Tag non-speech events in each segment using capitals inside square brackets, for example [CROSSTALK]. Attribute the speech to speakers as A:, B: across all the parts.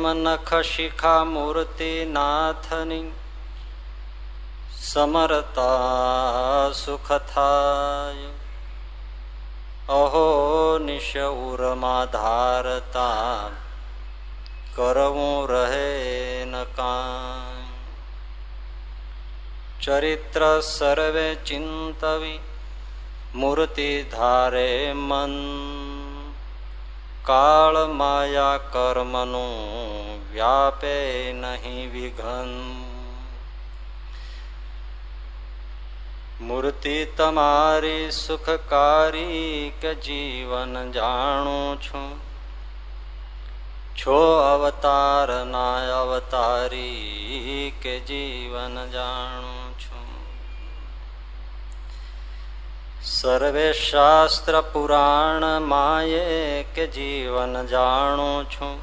A: જેમ નખ શિખા મૂર્તિ નાથની સમરતા સુખ થાય અહો નિશ ઉરમાં ધારતા કરવું રહે ન ચરિત્ર સર્વે ચિંતવી મૂર્તિ ધારે મન કાળ માયા કર્મનું વ્યાપે નહીં વિઘન મૂર્તિ તમારી સુખકારી કે જીવન જાણું છું છો અવતાર ના અવતારી કે જીવન જાણું છું સર્વે શાસ્ત્ર પુરાણ માયે કે જીવન જાણું છું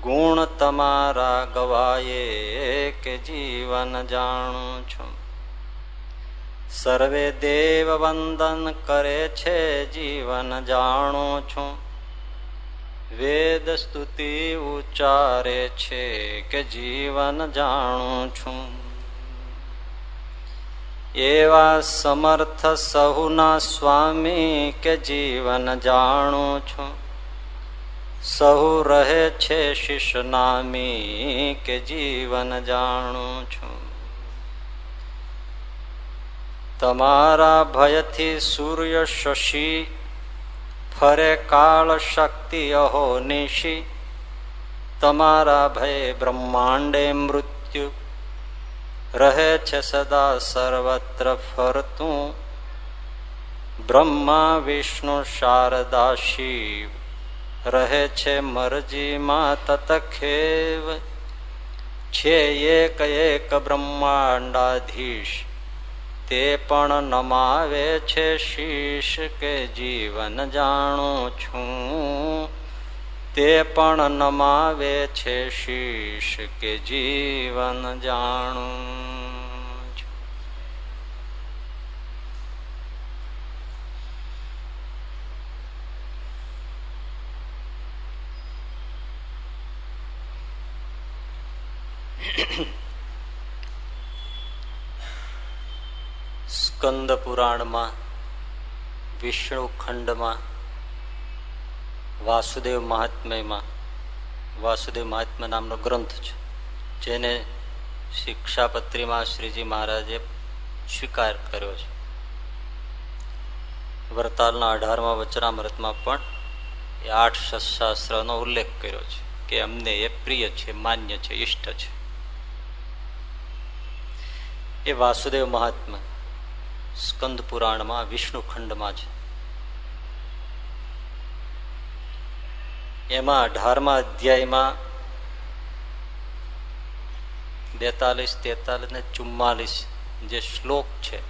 A: ગુણ તમારા ગવાયે કે જીવન જાણું છું સર્વે દેવ વંદન કરે છે જીવન જાણું છું વેદ સ્તુતિ ઉચ્ચારે છે કે જીવન જાણું છું એવા સમર્થ સહુના સ્વામી કે જીવન જાણું છું. સહુ રહે છે શિષ નામી કે જીવન જાણું છું. તમારા ભયથી સૂર્ય શશી, ફરે કાળ શક્તિ અહો નિશી તમારા ભય બ્રહ્માંડે મૃત્યુ. રહે છે સદા સર્વત્ર ફરતું. બ્રહ્મા, વિષ્ણુ, શારદા, શિવ રહે છે મરજીમાં તતખેવ. છે એક એક બ્રહ્માંડાધીશ, તે પણ નમાવે છે શીશ કે જીવન જાણું છું. તે પણ નમાવે છે શીશ કે જીવન જાણું સ્કંદ પુરાણમાં વિષ્ણુ ખંડમાં વાસુદેવ મહાત્મ્યમાં, વાસુદેવ મહાત્મ્ય નામનો ગ્રંથ છે, જેને શિક્ષાપત્રીમાં શ્રીજી મહારાજે સ્વીકાર કર્યો છે. વરતાલના અઢારમા વચનામૃતમાં પણ એ આઠ શાસ્ત્રનો ઉલ્લેખ કર્યો છે કે અમને એ પ્રિય છે, માન્ય છે ઇષ્ટ છે. એ વાસુદેવ મહાત્મા સ્કંદ પુરાણમાં વિષ્ણુ ખંડમાં છે એમાં અઢારમા અધ્યાયમાં બેતાલીસ, તેતાલીસ ને ચુમ્માલીસ જે શ્લોક છે.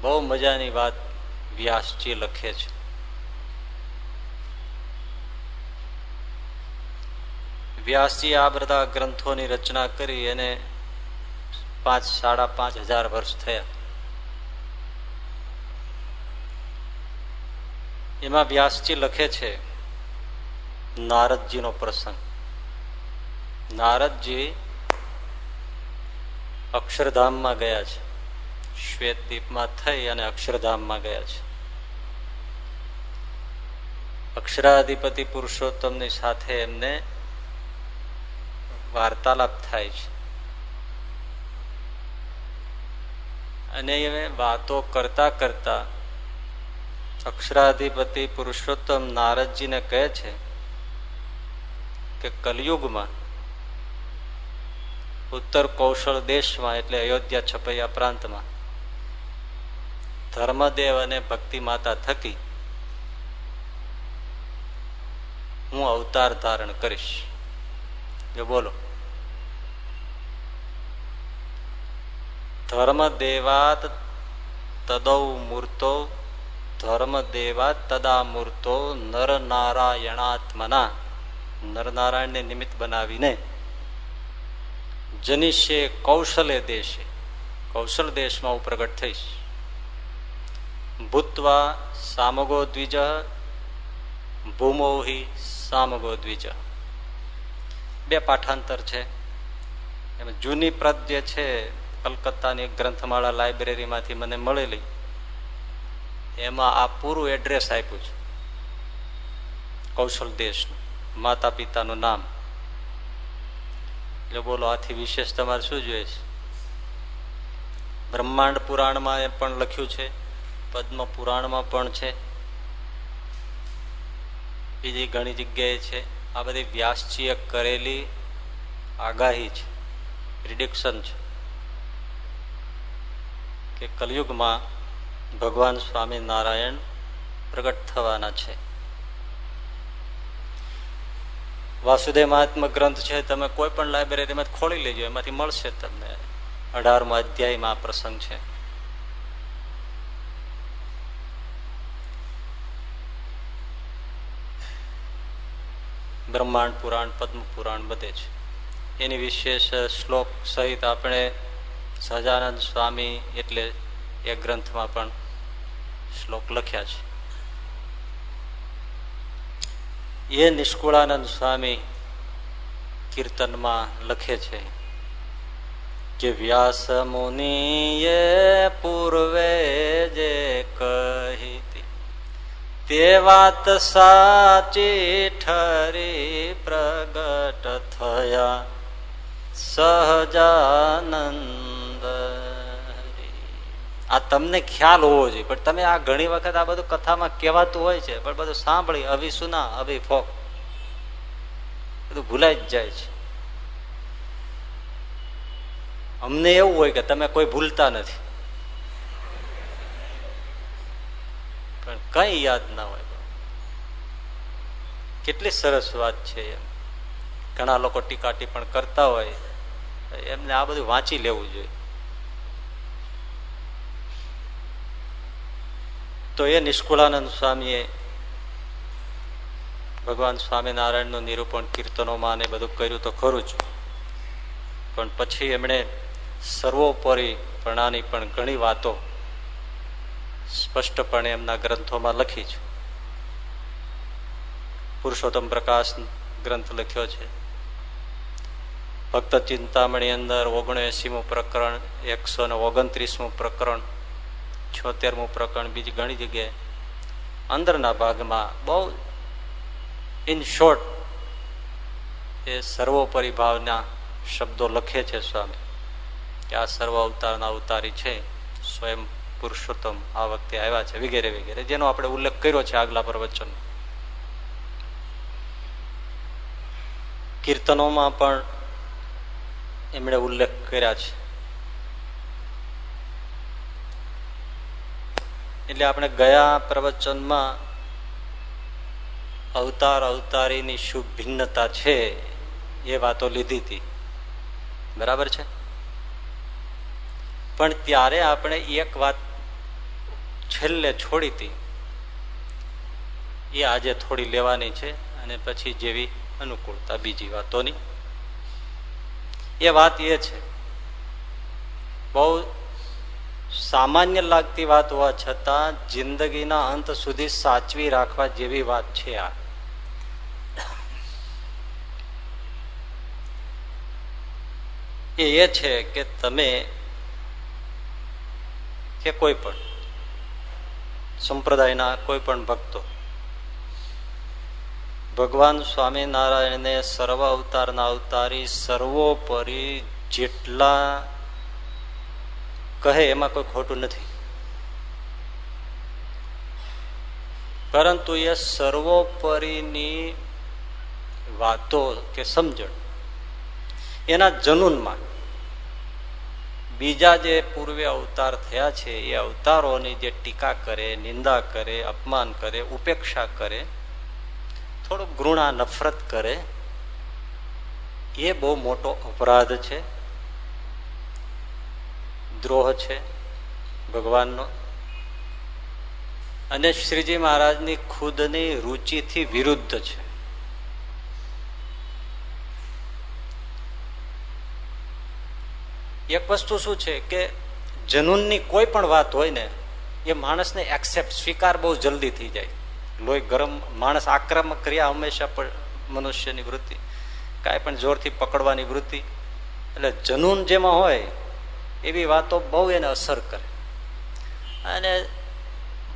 A: બહુ મજાની વાત વ્યાસજી લખે છે. વ્યાસજી આ બધા ગ્રંથોની રચના કરી એને પાંચ, સાડા પાંચ હજાર વર્ષ થયા. એમાં વ્યાસજી લખે છે, નારદજીનો પ્રસંગ. નારદજી અક્ષરધામમાં ગયા છે. શ્વેત દીપમાં થઈ અને અક્ષરધામમાં ગયા છે. અક્ષરાધિપતિ પુરુષોત્તમની સાથે એમને વાર્તાલાપ થાય છે. અને એ વાતો કરતા કરતા અક્ષરાધિપતિ પુરુષોત્તમ નારદજીને કહે છે કે કલયુગમાં ઉત્તર કૌશળ દેશમાં એટલે અયોધ્યા છપૈયા પ્રાંતમાં ધર્મદેવ અને ભક્તિ માતા થકી હું અવતાર ધારણ કરીશ. જો બોલો. ધર્મ દેવાત તદૌ મૂર્તો ધર્મ દેવા તદા મૂર્તો નર નારાયણાત્મના નરનારાયણને નિમિત્ત બનાવીને જનિષે કૌશલે દેશે કૌશલ દેશમાં હું પ્રગટ થઈશ ભૂતવા સામગો દ્વિજ ભૂમોહી સામગો દ્વિજ બે પાઠાંતર છે એમાં જૂની પ્રત જે છે કલકત્તાની ગ્રંથમાળા લાઇબ્રેરીમાંથી મને મળેલી એમાં આ પૂરું એડ્રેસ આપ્યું છે. કૌશલ દેશનું. માતા પિતાનું નામ. એટલે બોલો, આથી વિશેષ તમારે શું જોઈએ છે? બ્રહ્માંડ પુરાણમાં એ પણ લખ્યું છે, પદ્મ પુરાણમાં પણ છે, બીજી ઘણી જગ્યાએ છે. આ બધી વ્યાસજીએ કરેલી આગાહી છે પ્રિડિક્શન છે, કે કલયુગમાં ભગવાન સ્વામી નારાયણ પ્રગટ થવાના છે. વાસુદેવ મહાત્મા ગ્રંથ છે, તમે કોઈ પણ લાઇબ્રેરીમાં ખોલી લેજો, એમાંથી મળશે તમને. અઢારમો અધ્યાયમાં આ પ્રસંગ છે. બ્રહ્માંડ પુરાણ, પદ્મ પુરાણ બધે છે. એની વિશેષ શ્લોક સહિત આપણે સહજાનંદ સ્વામી એટલે એ ગ્રંથમાં પણ શ્લોક લખ્યા છે. એ નિષ્કુળાનંદ સ્વામી કીર્તનમાં લખે છે કે વ્યાસ મુનિએ પૂર્વે જે કહી તે વાત સાચી ઠરી પ્રગટ થયા, સહજાનંદ આ તમને ખ્યાલ હોવો જોઈએ. પણ તમે આ ઘણી વખત આ બધું કથામાં કહેવાતું હોય છે, પણ બધું સાંભળી, અભી સુના, અભી ફોક. બધું ભૂલાઈ જ જાય છે. અમને એવું હોય કે તમે કોઈ ભૂલતા નથી. પણ કઈ યાદ ના હોય. કેટલી સરસ વાત છે એમ. ઘણા લોકો ટીકા ટીપણ કરતા હોય એમને આ બધું વાંચી લેવું જોઈએ. તો એ નિષ્કુળાનંદ સ્વામીએ ભગવાન સ્વામિનારાયણનું નિરૂપણ, કીર્તનોમાં ને બધું કર્યું તો ખરું જ. પણ પછી એમણે સર્વોપરી પ્રણાની પણ ઘણી વાતો સ્પષ્ટપણે એમના ગ્રંથોમાં લખી છે. પુરુષોત્તમ પ્રકાશ ગ્રંથ લખ્યો છે. ભક્ત ચિંતામણી અંદર ઓગણએસીમું પ્રકરણ, એકસો ને ઓગણત્રીસમું પ્રકરણ છોતેરમું પ્રકરણ બીજી ઘણી જગ્યાએ. અંદરના ભાગમાં બહુ ઇન શોર્ટ એ સર્વોપરી ભાવના શબ્દો લખે છે સ્વામી. કે આ સર્વ અવતારના અવતારી છે, સ્વયં પુરુષોત્તમ આ વખતે આવ્યા છે, વગેરે વગેરે, જેનો આપણે ઉલ્લેખ કર્યો છે આગલા પ્રવચન કીર્તનોમાં પણ એમણે ઉલ્લેખ કર્યા છે. એટલે આપણે ગયા પ્રવચનમાં અવતાર અવતારીની શું ભિન્નતા છે એ વાતો લીધી હતી. બરાબર છે? પણ ત્યારે આપણે એક વાત છેલ્લે છોડી હતી. એ આજે થોડી લેવાની છે અને પછી જેવી અનુકૂળતા બીજી વાતોની. એ વાત એ છે. બહુ સામાન્ય લાગતી વાત હોવા છતાં જિંદગીના અંત સુધી સાચવી રાખવા જેવી વાત છે આ. એ છે કે તમે કે કોઈ પણ સંપ્રદાયના કોઈ પણ ભક્તો ભગવાન સ્વામિનારાયણને સર્વ અવતારના અવતારી સર્વોપરી જેટલા કહે, એમાં કોઈ ખોટું નથી. પરંતુ એ સર્વોપરીની વાતો કે સમજણ, એના જનૂનમાં બીજા જે પૂર્વે અવતાર થયા છે, એ અવતારોની જે ટીકા કરે, નિંદા કરે, અપમાન કરે, ઉપેક્ષા કરે, થોડું ઘૃણા, નફરત કરે, એ બહુ મોટો અપરાધ છે. દ્રોહ છે ભગવાનનો. અને શ્રીજી મહારાજની ખુદની રુચિથી વિરુદ્ધ છે. એક વસ્તુ શું છે કે જનૂનની કોઈ પણ વાત હોય ને, એ માણસને એક્સેપ્ટ સ્વીકાર બહુ જલ્દી થઈ જાય. લોહી ગરમ, માણસ આક્રમક ક્રિયા હંમેશા મનુષ્યની વૃત્તિ. કાંઈ પણ જોરથી પકડવાની વૃત્તિ. એટલે જનૂન જેમાં હોય એવી વાતો બહુ એને અસર કરે. અને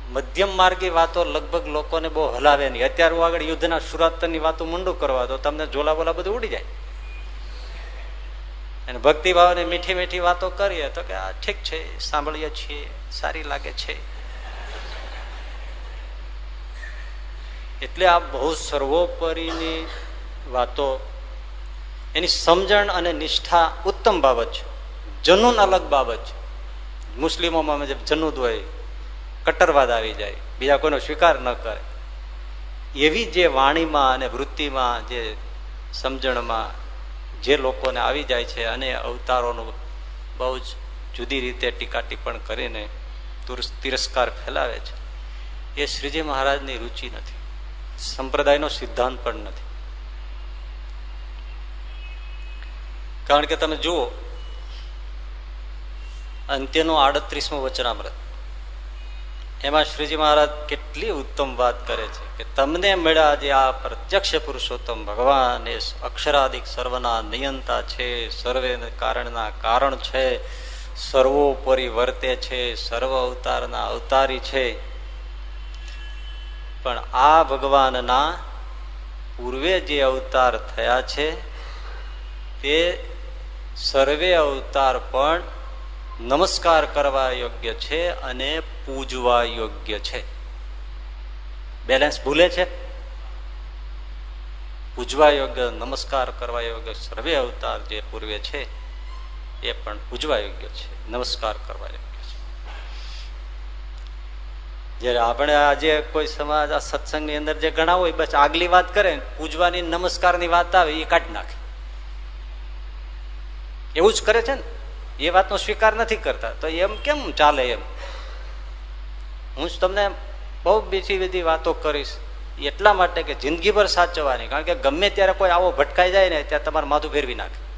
A: મધ્યમ માર્ગી વાતો લગભગ લોકોને બહુ હલાવે નહીં. અત્યારે હું આગળ યુદ્ધના સુરાતની વાતો મૂંડું કરવા દો, તમને ઝોલા બોલા બધું ઉડી જાય. અને ભક્તિભાવને મીઠી મીઠી વાતો કરીએ તો કે, આ ઠીક છે, સાંભળીએ છીએ, સારી લાગે છે. એટલે આ બહુ સર્વોપરીની વાતો, એની સમજણ અને નિષ્ઠા ઉત્તમ બાબત છે. જનૂન અલગ બાબત છે. મુસ્લિમોમાં જે જનૂદ હોય કટ્ટરવાદ આવી જાય, બીજા કોઈનો સ્વીકાર ન કરે. એવી જે વાણીમાં અને વૃત્તિમાં જે સમજણમાં જે લોકોને આવી જાય છે અને અવતારોનું બહુ જ જુદી રીતે ટીકા ટિપ્પણ કરીને તિરસ્કાર ફેલાવે છે. એ શ્રીજી મહારાજની રુચિ નથી. સંપ્રદાયનો સિદ્ધાંત પણ નથી. કારણ કે તમે જુઓ અંત્યનું આડત્રીસમું વચનામૃત. એમાં શ્રીજી મહારાજ કેટલી ઉત્તમ વાત કરે છે કે તમને મળ્યા જે આ પ્રત્યક્ષ પુરુષોત્તમ ભગવાન, એ અક્ષરાધિક સર્વના નિયંતા છે સર્વે કારણના કારણ છે, સર્વોપરી વર્તે છે, સર્વ અવતારના અવતારી છે. પણ આ ભગવાનના પૂર્વે જે અવતાર થયા છે, તે સર્વે અવતાર પણ નમસ્કાર કરવા યોગ્ય છે અને પૂજવા યોગ્ય છે. બેલેન્સ ભૂલે છે? પૂજવા યોગ્ય, નમસ્કાર કરવા યોગ્ય સર્વે અવતાર જે પૂર્વે છે, એ પણ પૂજવા યોગ્ય છે, નમસ્કાર કરવા યોગ્ય છે. જયારે આપણે આજે કોઈ સમાજ, આ સત્સંગની અંદર જે ઘણા હોય બસ આગલી વાત કરે, પૂજવાની નમસ્કારની વાત આવે, એ કાઢી નાખે. એવું જ કરે છે ને? એ વાતનો સ્વીકાર નથી કરતા. તો એમ કેમ ચાલે એમ? હું તમને બહુ બીજી બધી વાતો કરીશ એટલા માટે કે જિંદગીભર સાચવવાની. કારણ કે ગમે ત્યારે કોઈ આવો ભટકાઈ જાય ને, ત્યારે તમારે માથું ફેરવી નાખે.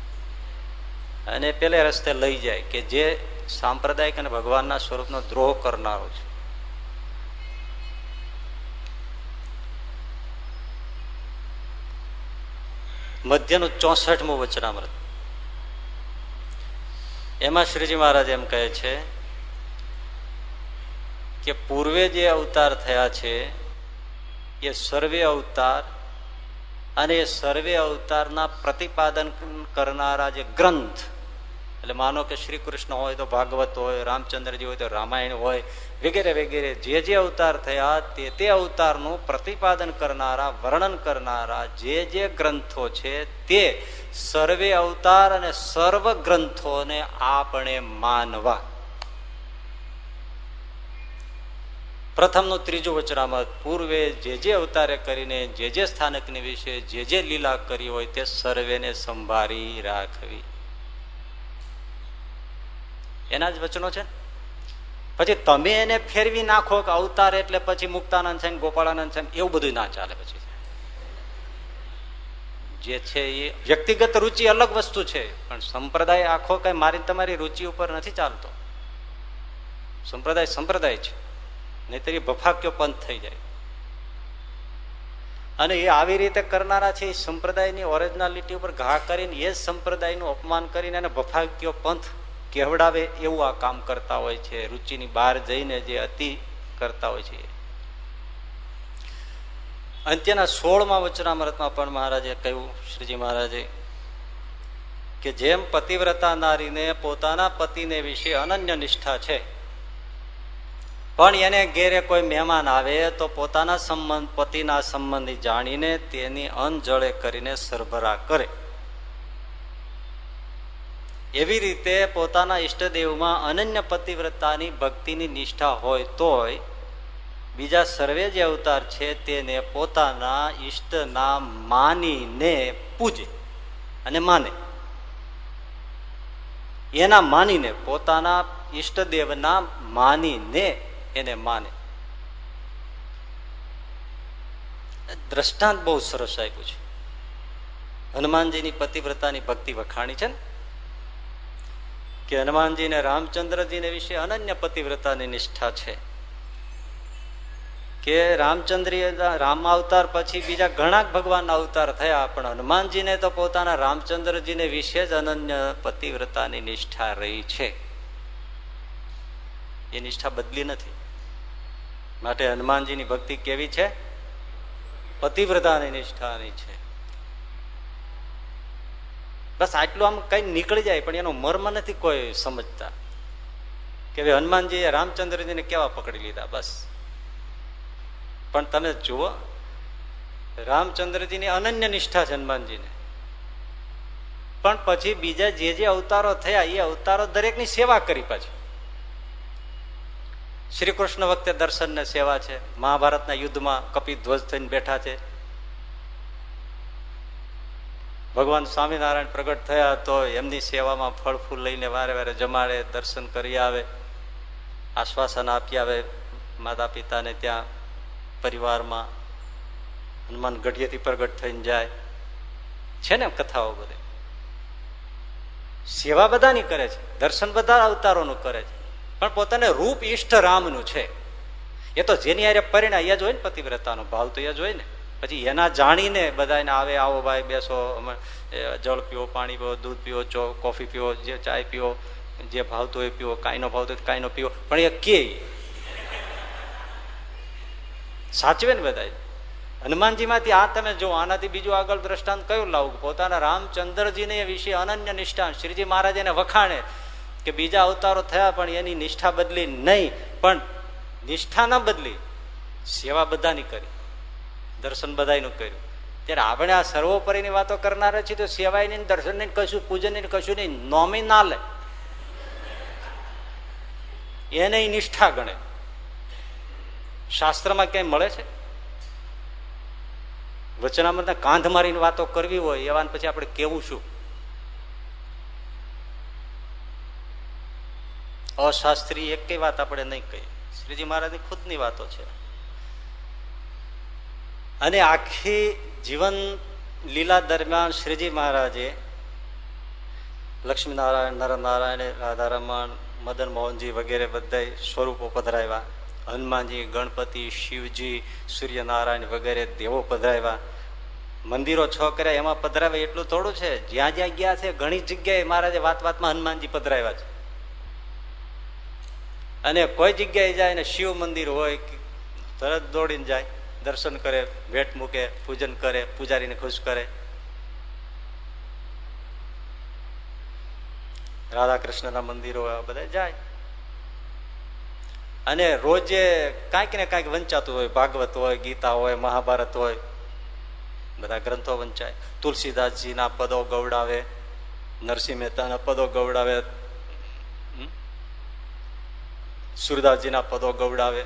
A: અને પેલે રસ્તે લઈ જાય કે જે સાંપ્રદાયિક અને ભગવાનના સ્વરૂપનો દ્રોહ કરનારો છે. મધ્યનું ચોસઠમું વચનામૃત. એમાં શ્રીજી મહારાજ એમ કહે છે કે પૂર્વે જે અવતાર થયા છે, એ સર્વે અવતાર અને એ સર્વે અવતારના પ્રતિપાદન કરનારા જે ગ્રંથ, એટલે માનો કે શ્રી કૃષ્ણ હોય તો ભાગવત હોય, રામચંદ્રજી હોય તો રામાયણ હોય, વગેરે વગેરે જે જે અવતાર થયા તે તે અવતારનું પ્રતિપાદન કરનારા, વર્ણન કરનારા જે જે ગ્રંથો છે તે સર્વે અવતાર અને સર્વ ગ્રંથોને આપણે માનવા. પ્રથમનું ત્રીજું વચરામત પૂર્વે જે જે અવતારે કરીને, જે જે સ્થાનકને વિશે, જે જે લીલા કરી હોય તે સર્વેને સંભાળી રાખવી. એના જ વચનો છે પછી તમે એને ફેરવી નાખો કે અવતાર એટલે પછી મુક્તાનંદ છે ગોપાળાનંદ છે એવું બધું ના ચાલે પછી. જે છે એ વ્યક્તિગત રુચિ અલગ વસ્તુ છે, પણ સંપ્રદાય આખો કઈ મારી તમારી રુચિ ઉપર નથી ચાલતો. સંપ્રદાય સંપ્રદાય છે. નહીતર એ ભફાક્યો પંથ થઈ જાય. અને એ આવી રીતે કરનારા છે, એ સંપ્રદાયની ઓરિજિનાલિટી ઉપર ઘા કરીને એ જ સંપ્રદાયનું અપમાન કરીને એને ભફાક્યો પંથ કેવડાવે એવું આ કામ કરતા હોય છે, રુચિની બહાર જઈને જે અતિ કરતા હોય છે. અંત્યના સોળમાં વચનામૃતમાં પણ મહારાજે કહ્યું, શ્રીજી મહારાજે, કે જેમ પતિવ્રતા નારીને પોતાના પતિને વિશે અનન્ય નિષ્ઠા છે, પણ એને ઘેરે કોઈ મહેમાન આવે તો પોતાના સંબંધ, પતિના સંબંધી જાણીને તેની અનજળે કરીને સરભરા કરે. એવી રીતે પોતાના ઈષ્ટદેવમાં અનન્ય પતિવ્રતાની ભક્તિની નિષ્ઠા હોય તોય બીજા સર્વે જે અવતાર છે તેને પોતાના ઈષ્ટના માનીને પૂજે અને માને. એના માનીને પોતાના ઈષ્ટદેવના માનીને એને માને. દ્રષ્ટાંત બહુ સરસ આપ્યું છે. હનુમાનજીની પતિવ્રતાની ભક્તિ વખાણી છે ને? કે હનુમાનજીને રામચંદ્રજીને વિશે અનન્ય પતિવ્રતાની નિષ્ઠા છે. કે રામચંદ્ર રામ અવતાર પછી બીજા ઘણા ભગવાન અવતાર થયા, પણ હનુમાનજીને તો પોતાના રામચંદ્રજીને વિશે જ અનન્ય પતિવ્રતાની નિષ્ઠા રહી છે. એ નિષ્ઠા બદલી નથી. માટે હનુમાનજીની ભક્તિ કેવી છે? પતિવ્રતાની નિષ્ઠાની છે. બસ આટલું આમ કઈ નીકળી જાય, પણ એનો મર્મ નથી કોઈ સમજતા. કે હનુમાનજીએ રામચંદ્રજીને કેવા પકડી લીધા? બસ. પણ તમે જુઓ, રામચંદ્રજીની અનન્ય નિષ્ઠા હનુમાનજીને પણ પછી બીજા જે જે અવતારો થયા, એ અવતારો દરેકની સેવા કરી પાછી. શ્રી કૃષ્ણ વખતે દર્શન ને સેવા છે, મહાભારતના યુદ્ધમાં કપિ ધ્વજ થઈને બેઠા છે. ભગવાન સ્વામિનારાયણ પ્રગટ થયા તો એમની સેવામાં ફળ ફૂલ લઈને વારે વારે જમાડે, દર્શન કરી આવે, આશ્વાસન આપી આવે માતા પિતાને ત્યાં પરિવારમાં હનુમાન ગઢિયેથી પ્રગટ થઈને જાય. છે ને કથાઓ બધી? સેવા બધાની કરે છે. દર્શન બધા અવતારોનું કરે છે. પણ પોતાને રૂપ ઈષ્ટ રામનું છે. એ તો જેની આરે પરિણામ એ જ હોય ને પતિવ્રતાનો ભાવ તો એ જ હોય ને. પછી એના જાણીને બધાને આવે, આવો ભાઈ બેસો જળ પીવો, પાણી પીવો, દૂધ પીવો, ચો, કોફી પીવો, જે ચાય પીવો, જે ભાવતો હોય પીવો, કાંઈનો ભાવતો કાંઈનો પીવો. પણ એ કે સાચવે ને બધા હનુમાનજીમાંથી આ તમે જો આનાથી બીજું આગળ દ્રષ્ટાંત કયું લાવું પોતાના રામચંદ્રજીને વિશે અનન્ય નિષ્ઠા, શ્રીજી મહારાજ એને વખાણે કે બીજા અવતારો થયા પણ એની નિષ્ઠા બદલી નહીં, પણ નિષ્ઠા ન બદલી, સેવા બધાની કરી, દર્શન બધાનું કર્યું. ત્યારે આપણે આ સર્વોપરીની વાતો કરનારા છીએ તો સેવાય નહીં દર્શન નહીં કશું પૂજન નહીં કશું નહીં નોમી ના લે એને નિષ્ઠા ગણે. શાસ્ત્રમાં ક્યાંય મળે છે? વચનામાં કાંધ મારીને વાતો કરવી હોય એવા પછી આપણે કેવું શું? અશાસ્ત્રી એક વાત આપણે નહીં કહીએ. શ્રીજી મહારાજની ખુદની વાતો છે. અને આખી જીવન લીલા દરમિયાન શ્રીજી મહારાજે લક્ષ્મીનારાયણ, નરનારાયણ, રાધારમણ, મદન મોહનજી વગેરે બધા સ્વરૂપો પધરાવ્યા. હનુમાનજી, ગણપતિ, શિવજી, સૂર્યનારાયણ વગેરે દેવો પધરાવ્યા. મંદિરો છ કર્યા, એમાં પધરાવે એટલું થોડું છે. જ્યાં જ્યાં ગયા છે, ઘણી જગ્યાએ મહારાજે વાત વાતમાં હનુમાનજી પધરાવ્યા છે. અને કોઈ જગ્યાએ જાય ને શિવ મંદિર હોય તરત દોડીને જાય, દર્શન કરે ભેટ મૂકે, પૂજન કરે, પૂજારીને ખુશ કરે. રાધા કૃષ્ણના મંદિરો બધા જાય. અને રોજે કાંઈક ને કાંઈક વંચાતું હોય, ભાગવત હોય, ગીતા હોય, મહાભારત હોય, બધા ગ્રંથો વંચાય. તુલસીદાસજીના પદો ગૌડાવે નરસિંહ મહેતાના પદો ગૌડાવે સુરદાસજીના પદો ગૌડાવે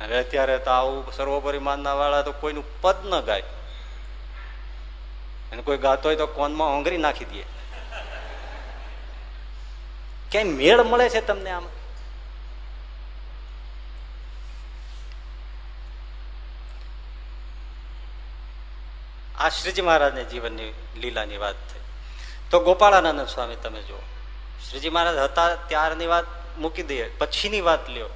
A: હવે અત્યારે તો આવું સર્વોપરી માનના વાળા તો કોઈનું પદ ન ગાય. અને કોઈ ગાતો હોય તો કોનમાં ઓંગરી નાખી દે. ક્યાંય મેળ મળે છે તમને આમ? આ શ્રીજી મહારાજને જીવનની લીલાની વાત થઈ. તો ગોપાળાનંદ સ્વામી, તમે જુઓ. શ્રીજી મહારાજ હતા ત્યારની વાત મૂકી દઈએ, પછીની વાત લ્યો.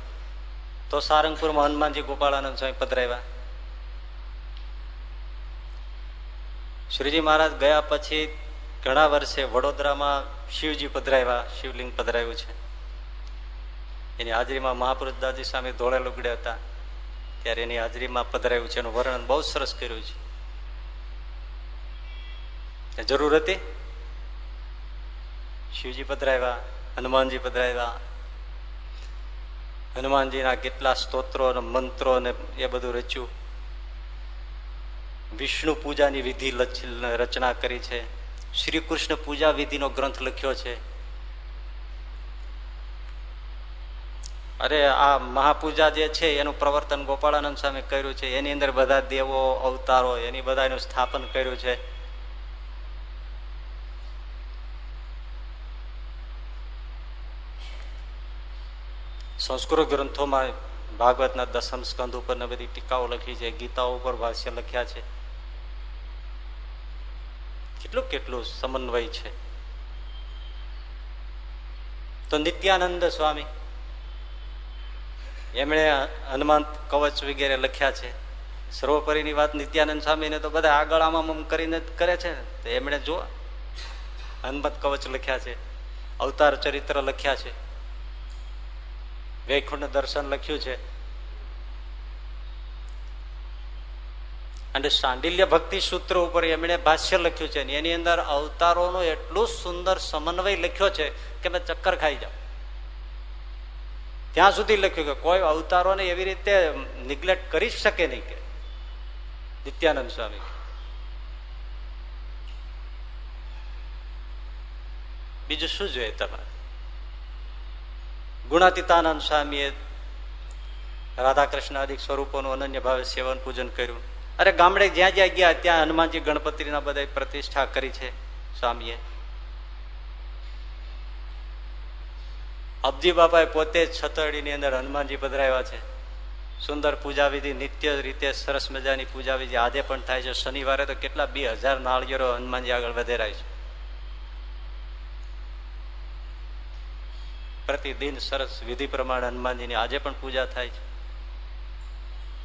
A: તો સારંગપુરમાં હનુમાનજી ગોપાળાનંદ સ્વામી પધરાવ્યા. શ્રીજી મહારાજ ગયા પછી ઘણા વર્ષે વડોદરામાં શિવજી પધરાવ્યા, શિવલિંગ પધરાવ્યું છે. એની હાજરીમાં મહાપુરુષ દાદી સ્વામી ધોળે લુગડ્યા હતા. ત્યારે એની હાજરીમાં પધરાવ્યું છે, એનું વર્ણન બહુ સરસ કર્યું છે. જરૂર હતી? શિવજી પધરાવ્યા, હનુમાનજી પધરાવ્યા. હનુમાનજીના કેટલા સ્તોત્રો અને મંત્રો ને એ બધું રચ્યું. વિષ્ણુ પૂજાની વિધિ રચના કરી છે. શ્રી કૃષ્ણ પૂજા વિધિનો ગ્રંથ લખ્યો છે. અરે, આ મહાપૂજા જે છે, એનું પ્રવર્તન ગોપાળાનંદ સ્વામી કર્યું છે. એની અંદર બધા દેવો, અવતારો, એની બધા એનું સ્થાપન કર્યું છે. સંસ્કૃત ગ્રંથોમાં ભાગવતના દસમ સ્કંદ ઉપર બધી ટીકાઓ લખી છે, ગીતાઓ ઉપર ભાષ્ય લખ્યા છે. કેટલું કેટલું સમન્વય છે. તો નિત્યાનંદ સ્વામી, એમણે હનુમાન કવચ વગેરે લખ્યા છે. સર્વોપરીની વાત નિત્યાનંદ સ્વામીને તો બધા આગળ આમાં કરીને કરે છે તો એમણે જો હનુમત કવચ લખ્યા છે, અવતાર ચરિત્ર લખ્યા છે. વૈકુંઠ દર્શન લખ્યું છે. અને સાંડિલ્ય ભક્તિ સૂત્ર ઉપર એમણે ભાષ્ય લખ્યું છે એની અંદર અવતારોનો એટલું સુંદર સમન્વય લખ્યો છે કે મેં ચક્કર ખાઈ જાઉં ત્યાં સુધી લખ્યું કે કોઈ અવતારોને એવી રીતે નિગ્લેક્ટ કરી શકે નહીં કે. નિત્યાનંદ સ્વામી. બીજું શું જોઈએ તમારે? ગુણાતીતાનંદ સ્વામીએ રાધાકૃષ્ણ આદિક સ્વરૂપોનું અનન્ય ભાવે સેવન પૂજન કર્યું. અરે ગામડે જ્યાં જ્યાં ગયા, ત્યાં હનુમાનજી ગણપતિના બધા પ્રતિષ્ઠા કરી છે સ્વામીએ. અબજી બાપાએ પોતે જ છતરડીની અંદર હનુમાનજી પધરાવ્યા છે. સુંદર પૂજા વિધિ નિત્ય રીતે સરસ મજાની પૂજા વિધિ આજે પણ થાય છે. શનિવારે તો કેટલા બે હજાર નાળિયેરો હનુમાનજી આગળ વધેરાય છે. પ્રતિદિન સરસ વિધિ પ્રમાણે હનુમાનજીની આજે પણ પૂજા થાય છે.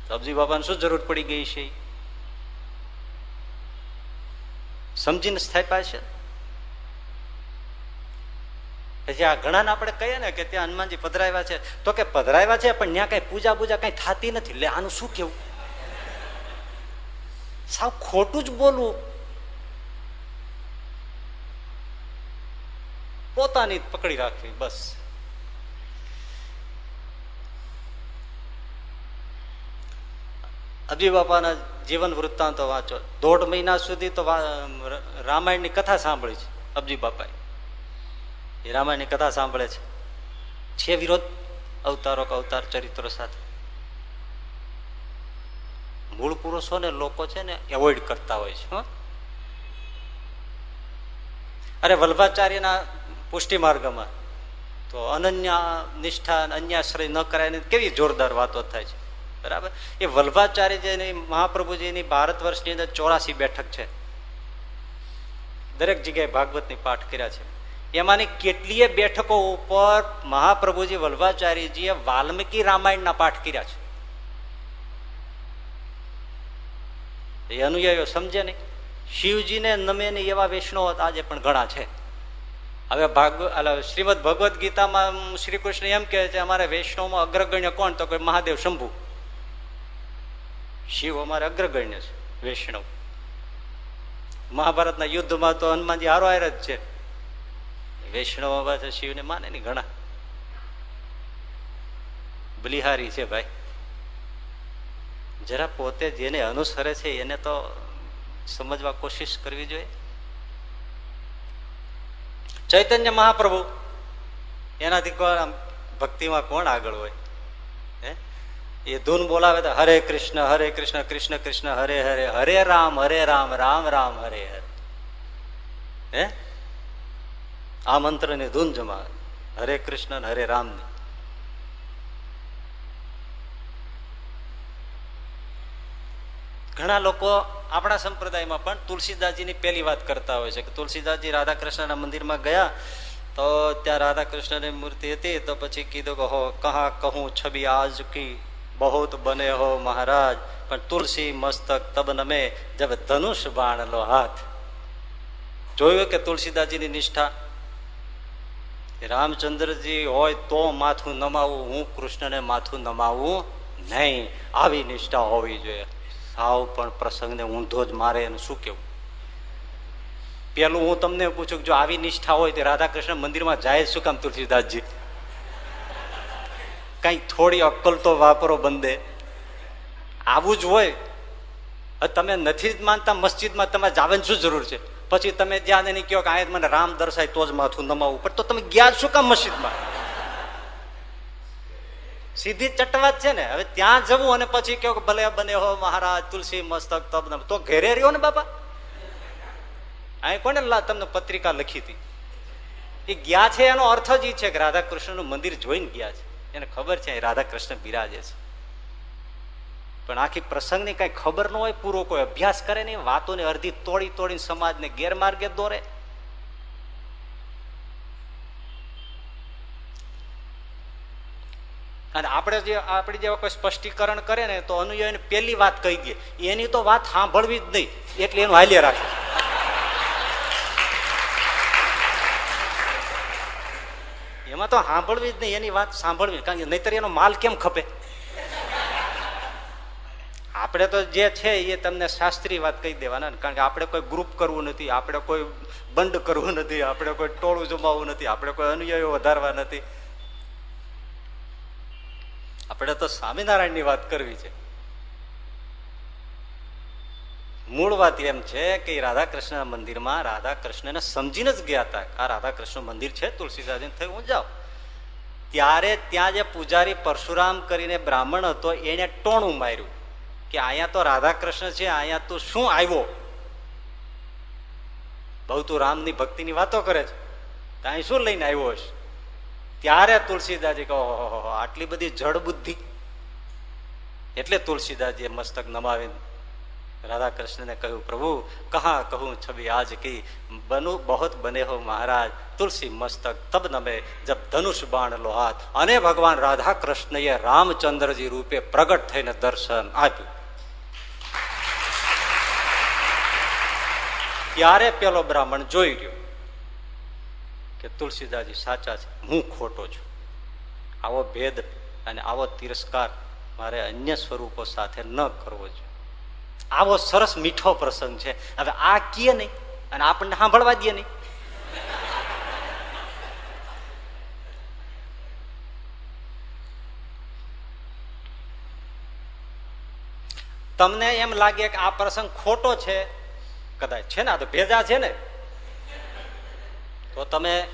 A: સબજી બાપાને શું જરૂર પડી ગઈ છે? સમજીને સ્થાપ્યા છે? પછી આ ઘણા આપણે કહીએ ને કે ત્યાં હનુમાનજી પધરાવ્યા છે. તો કે પધરાવ્યા છે, પણ ત્યાં કઈ પૂજા પૂજા કઈ થતી નથી. એટલે આનું શું કેવું? સાવ ખોટું જ બોલવું. પોતાની પકડી રાખવી, બસ. અભી બાપાના જીવન વૃત્તાંતો વાંચો. દોઢ મહિના સુધી તો રામાયણની કથા સાંભળી છે અબજી બાપાએ એ રામાયણની કથા સાંભળે છે. છે વિરોધ? અવતારો કે અવતાર ચરિત્રો સાથે. મૂળ પુરુષો ને લોકો છે ને એવોઈડ કરતા હોય છે અરે વલ્ભાચાર્યના પુષ્ટિ માર્ગમાં તો અનન્ય નિષ્ઠા અન્યાશ્રય ન કરાય કેવી જોરદાર વાતો થાય છે. બરાબર? એ વલ્ભાચાર્યજીની મહાપ્રભુજીની ભારત વર્ષની અંદર ચોરાસી બેઠક છે. દરેક જગ્યાએ ભાગવતની પાઠ કર્યા છે. એમાંની કેટલીય બેઠકો ઉપર મહાપ્રભુજી, વલ્ભાચાર્યજીએ વાલ્મીકી રામાયણના પાઠ કર્યા છે. એ અનુયાયીઓ સમજે નહીં. શિવજીને નમે ને એવા વૈષ્ણવ આજે પણ ઘણા છે. હવે ભાગ શ્રીમદ ભગવદ્ ગીતામાં શ્રી કૃષ્ણ એમ કહે છે, અમારે વૈષ્ણવમાં અગ્રગણ્ય કોણ? તો કોઈ મહાદેવ શંભુ. શિવ અમારે અગ્રગણ્ય છે, વૈષ્ણવ. મહાભારતના યુદ્ધમાં તો હનુમાનજી હારો હાર જ છે. વૈષ્ણવ પાસે શિવને માને ને ઘણા. બલિહારી છે ભાઈ. જરા પોતે જેને અનુસરે છે, એને તો સમજવા કોશિશ કરવી જોઈએ. ચૈતન્ય મહાપ્રભુ, એનાથી કોણ ભક્તિમાં કોણ આગળ હોય? એ ધૂન બોલાવે તો હરે કૃષ્ણ હરે કૃષ્ણ કૃષ્ણ કૃષ્ણ, હરે હરે હરે રામ હરે રામ રામ રામ, હરે હરે. હે? આ મંત્રની ધૂન જમાવે. હરે કૃષ્ણ હરે રામ ઘણા લોકો આપણા સંપ્રદાયમાં પણ તુલસીદાસજીની પહેલી વાત કરતા હોય છે કે તુલસીદાસજી રાધા કૃષ્ણના મંદિરમાં ગયા તો ત્યાં રાધા કૃષ્ણની મૂર્તિ હતી તો પછી કીધું કે હો, કહા કહું છબી આજ કી બહુત બને હો મહારાજ, પણ તુલસી મસ્તક તબનમે જબ ધનુષ બાણ લો હાથ. જોયું કે તુલસીદાસજીની નિષ્ઠા? રામચંદ્રજી હોય તો માથું નમાવું, હું કૃષ્ણને માથું નમાવું નહીં. આવી નિષ્ઠા હોવી જોઈએ. સાવ પણ પ્રસંગને ઊંધો જ મારે એનું શું કેવું? પેલું હું તમને પૂછું જો આવી નિષ્ઠા હોય તો રાધા કૃષ્ણ મંદિરમાં જાય શું કામ તુલસીદાસજી? કઈ થોડી અક્કલ તો વાપરો બંદે. આવું જ હોય. તમે નથી જ માનતા મસ્જિદમાં તમે જાવે શું જરૂર છે? પછી તમે ત્યાં નહીં કહો કે આ મને રામ દર્શાય તો જ માથું નમાવું. પણ તો તમે ગયા શું કામ મસ્જિદમાં? સીધી ચટવાત છે ને? હવે ત્યાં જવું અને પછી કહો કે ભલે બને હો મહારાજ, તુલસી, મસ્તક, તબ તો ઘેરે રહ્યો ને બાપા? અહીં કોને તમને પત્રિકા લખી હતી? એ ગયા છે એનો અર્થ જ એ છે કે રાધા કૃષ્ણનું મંદિર જોઈને ગયા છે. એને ખબર છે રાધા કૃષ્ણ બિરાજે છે. પણ આખી પ્રસંગની કઈ ખબર ન હોય, પૂરો કોઈ અભ્યાસ કરે નહીં, વાતોને અડધી તોડી તોડીને સમાજને ગેરમાર્ગે દોરે. અને આપણે જે, આપણે જેવા કોઈ સ્પષ્ટીકરણ કરે ને, તો અનુયાયીને પેલી વાત કહી દે. એની તો વાત સાંભળવી જ નહીં. એટલે એનું હાલ્ય રાખે. એમાં તો સાંભળવી જ નહીં, એની વાત સાંભળવી, કારણ કે નહીતર એનો માલ કેમ ખપે? આપણે તો જે છે એ તમને શાસ્ત્રી વાત કહી દેવાના કારણ કે આપણે કોઈ ગ્રુપ કરવું નથી, આપણે કોઈ બંડ કરવું નથી, આપણે કોઈ ટોળું જમાવવું નથી, આપણે કોઈ અનુયાયીઓ વધારવા નથી. આપણે તો સ્વામિનારાયણની વાત કરવી છે. મૂળ વાત એમ છે કે રાધા કૃષ્ણ મંદિરમાં રાધા કૃષ્ણને સમજીને જ ગયા હતા આ રાધા કૃષ્ણ મંદિર છે તુલસીદાસજી થયું, હું જાઉં. ત્યારે ત્યાં જે પૂજારી પરશુરામ કરીને બ્રાહ્મણ હતો, એને ટોણું માર્યું કે અહીંયા તો રાધા કૃષ્ણ છે, અહીંયા તું શું આવ્યો? બહુ તું રામની ભક્તિની વાતો કરે છે. ત્યાં શું લઈને આવ્યો હશે? ત્યારે તુલસીદાસજી કહો આટલી બધી જડ બુદ્ધિ. એટલે તુલસીદાસજીએ મસ્તક કૃષ્ણને કહ્યું, પ્રભુ, કહા કહું છબી આજ કી? બનુ, બહોત બને હો મહારાજ, તુલસી મસ્તક, તબ નમે, જબ ધનુષ બાણ લો હાથ. અને ભગવાન રાધા કૃષ્ણએ રામચંદ્રજી રૂપે પ્રગટ થઈને દર્શન આપ્યું. ત્યારે પેલો બ્રાહ્મણ જોઈ ગયો કે તુલસીદાસજી સાચા છે, હું ખોટો છું. આવો ભેદ અને આવો તિરસ્કાર મારે અન્ય સ્વરૂપો સાથે ન કરવો જોઈએ. આવો સરસ મીઠો પ્રસંગ છે. હવે આ કીએ નહીં અને આપણને સાંભળવા દે નહીં. તમને એમ લાગે કે આ પ્રસંગ ખોટો છે? કદાચ છે ને, આ તો ભેજા છે ને. તો તમે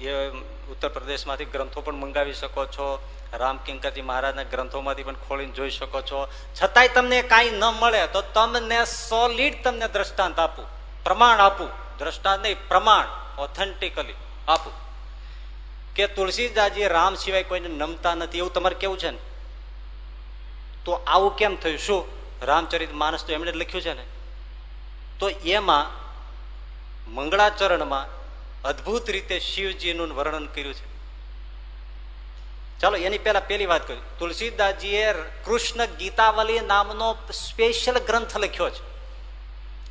A: એ ઉત્તર પ્રદેશમાંથી ગ્રંથો પણ મંગાવી શકો છો. રામ કિંકરજી મહારાજના ગ્રંથોમાંથી પણ ખોલીને જોઈ શકો છો. છતાંય તમને કાંઈ ન મળે તો તમને સોલિડ તમને દ્રષ્ટાંત આપું. પ્રમાણ આપું. દ્રષ્ટાંત નહીં, પ્રમાણ. ઓથેન્ટિકલી આપું. કે તુલસીદાસજી રામ સિવાય કોઈને નમતા નથી એવું તમારે કેવું છે ને? તો આવું કેમ થયું? શું? રામચરિત માનસ તો એમણે લખ્યું છે ને? તો એમાં મંગળાચરણમાં અદભુત રીતે શિવજીનું વર્ણન કર્યું છે. ચાલો, એની પહેલા પેલી વાત કહ્યું તુલસીદાસજીએ કૃષ્ણ ગીતાવલી નામનો સ્પેશિયલ ગ્રંથ લખ્યો છે.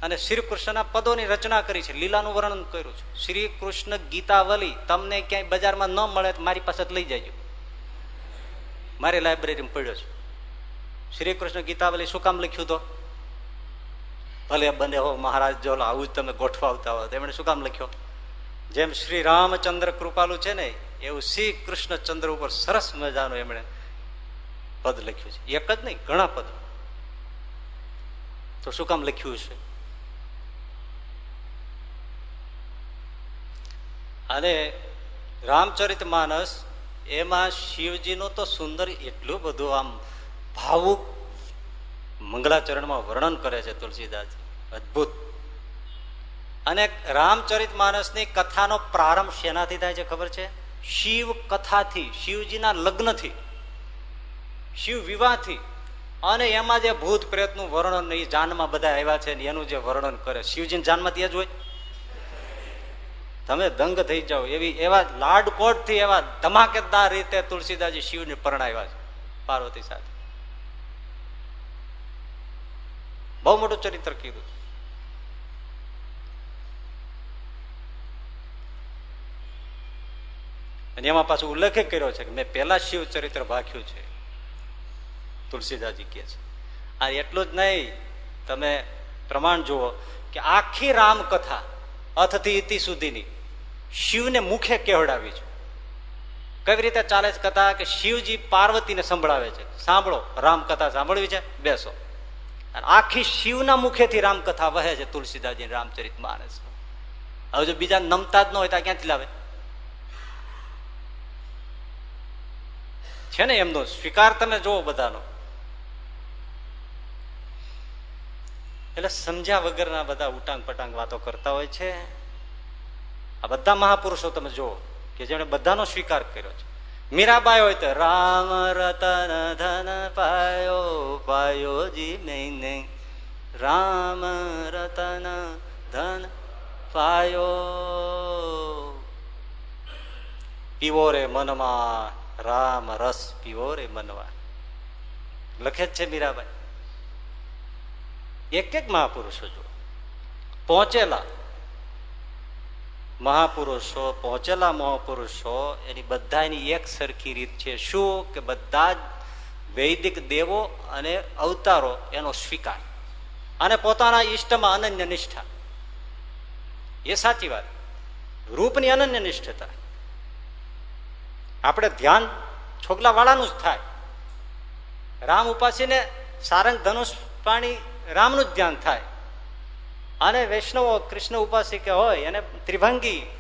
A: અને શ્રી કૃષ્ણના પદોની રચના કરી છે, લીલાનું વર્ણન કર્યું છે. શ્રી કૃષ્ણ ગીતાવલી તમને ક્યાંય બજારમાં ન મળે તો મારી પાસે લઈ જાય મારી લાઇબ્રેરીમાં પડ્યો છે. શ્રી કૃષ્ણ ગીતાવલી શું કામ લખ્યું તો ભલે બને હો મહારાજ, જો આવું જ તમે ગોઠવાવતા હો એમણે શું કામ લખ્યો? જેમ શ્રી રામચંદ્ર કૃપાલુ છે ને એવું શ્રી કૃષ્ણચંદ્ર ઉપર સરસ મજાનું એમણે પદ લખ્યું છે. એક જ નહીં, ઘણા પદ. તો શું કામ લખ્યું છે અને રામચરિત માનસ, એમાં શિવજીનો તો સુંદર એટલું બધું આમ ભાવુક મંગળાચરણમાં વર્ણન કરે છે તુલસીદાસ અદભુત. અને રામચરિત માનસની કથાનો પ્રારંભ શેનાથી થાય છે ખબર છે? શિવ કથાથી, શિવજીના લગ્નથી, શિવ વિવાહથી, અને એમાં જે ભૂત પ્રેતનું વર્ણન એ જાનમાં બધા આવ્યા છે એનું જે વર્ણન કરે. શિવજીને જાનમાં ત્યાં જ હોય? તમે દંગ થઈ જાઓ. એવી, એવા લાડકોટથી એવા ધમાકેદાર રીતે તુલસીદાસજી શિવને પરણાવ્યા છે, પાર્વતી સાથે. બહુ મોટું ચરિત્ર કીધું. અને એમાં પાછું ઉલ્લેખ કર્યો છે કે મેં પેલા શિવ ચરિત્ર ભાખ્યું છે. તુલસીદાસજી કે છે. આ એટલું જ નહીં, તમે પ્રમાણ જુઓ કે આખી રામકથા અથથી ઇતિ સુધીની શિવને મુખે કેવડાવી છે. કેવી રીતે ચાલે છે કથા? કે શિવજી પાર્વતીને સંભળાવે છે. સાંભળો, રામકથા સાંભળવી છે, બેસો. આખી શિવના મુખેથી રામકથા વહે છે, તુલસીદાસજી રામચરિત માનસ હવે જો બીજા નમતા જ ન હોય તો ક્યાંથી લાવે? છે ને એમનો, સ્વીકાર તમે જોવો બધાનો. એટલે સમજ્યા વગરના બધા ઉટાંગ પટાંગ વાતો કરતા હોય છે. આ બધા મહાપુરુષો તમે જુઓ કે જેમણે બધાનો સ્વીકાર કર્યો છે. મીરાબાઈ હોય તો રામ રતન ધન પાયો પાયો જી નહીં. રામ રતન ધન પાયો. પીવો રે મનમાં રામ રસ પીવો રે મનવા. લખે જ છે મીરાબાઈ. એક એક મહાપુરુષો જો પહોંચેલા. મહાપુરુષો પહોંચેલા મહાપુરુષો, એની બધાની એક સરખી રીત છે. શું? કે બધા વૈદિક દેવો અને અવતારો એનો સ્વીકાર. અને પોતાના ઈષ્ટમાં અનન્ય નિષ્ઠા. એ સાચી વાત. રૂપની અનન્ય નિષ્ઠતા. આપણે ધ્યાન છોકલા વાળાનું જ થાય. રામ ઉપાસીને સારંગ ધનુષ પાણી રામનું જ ધ્યાન થાય. અને વૈષ્ણવો કૃષ્ણ કે હોય અને ત્રિભંગી,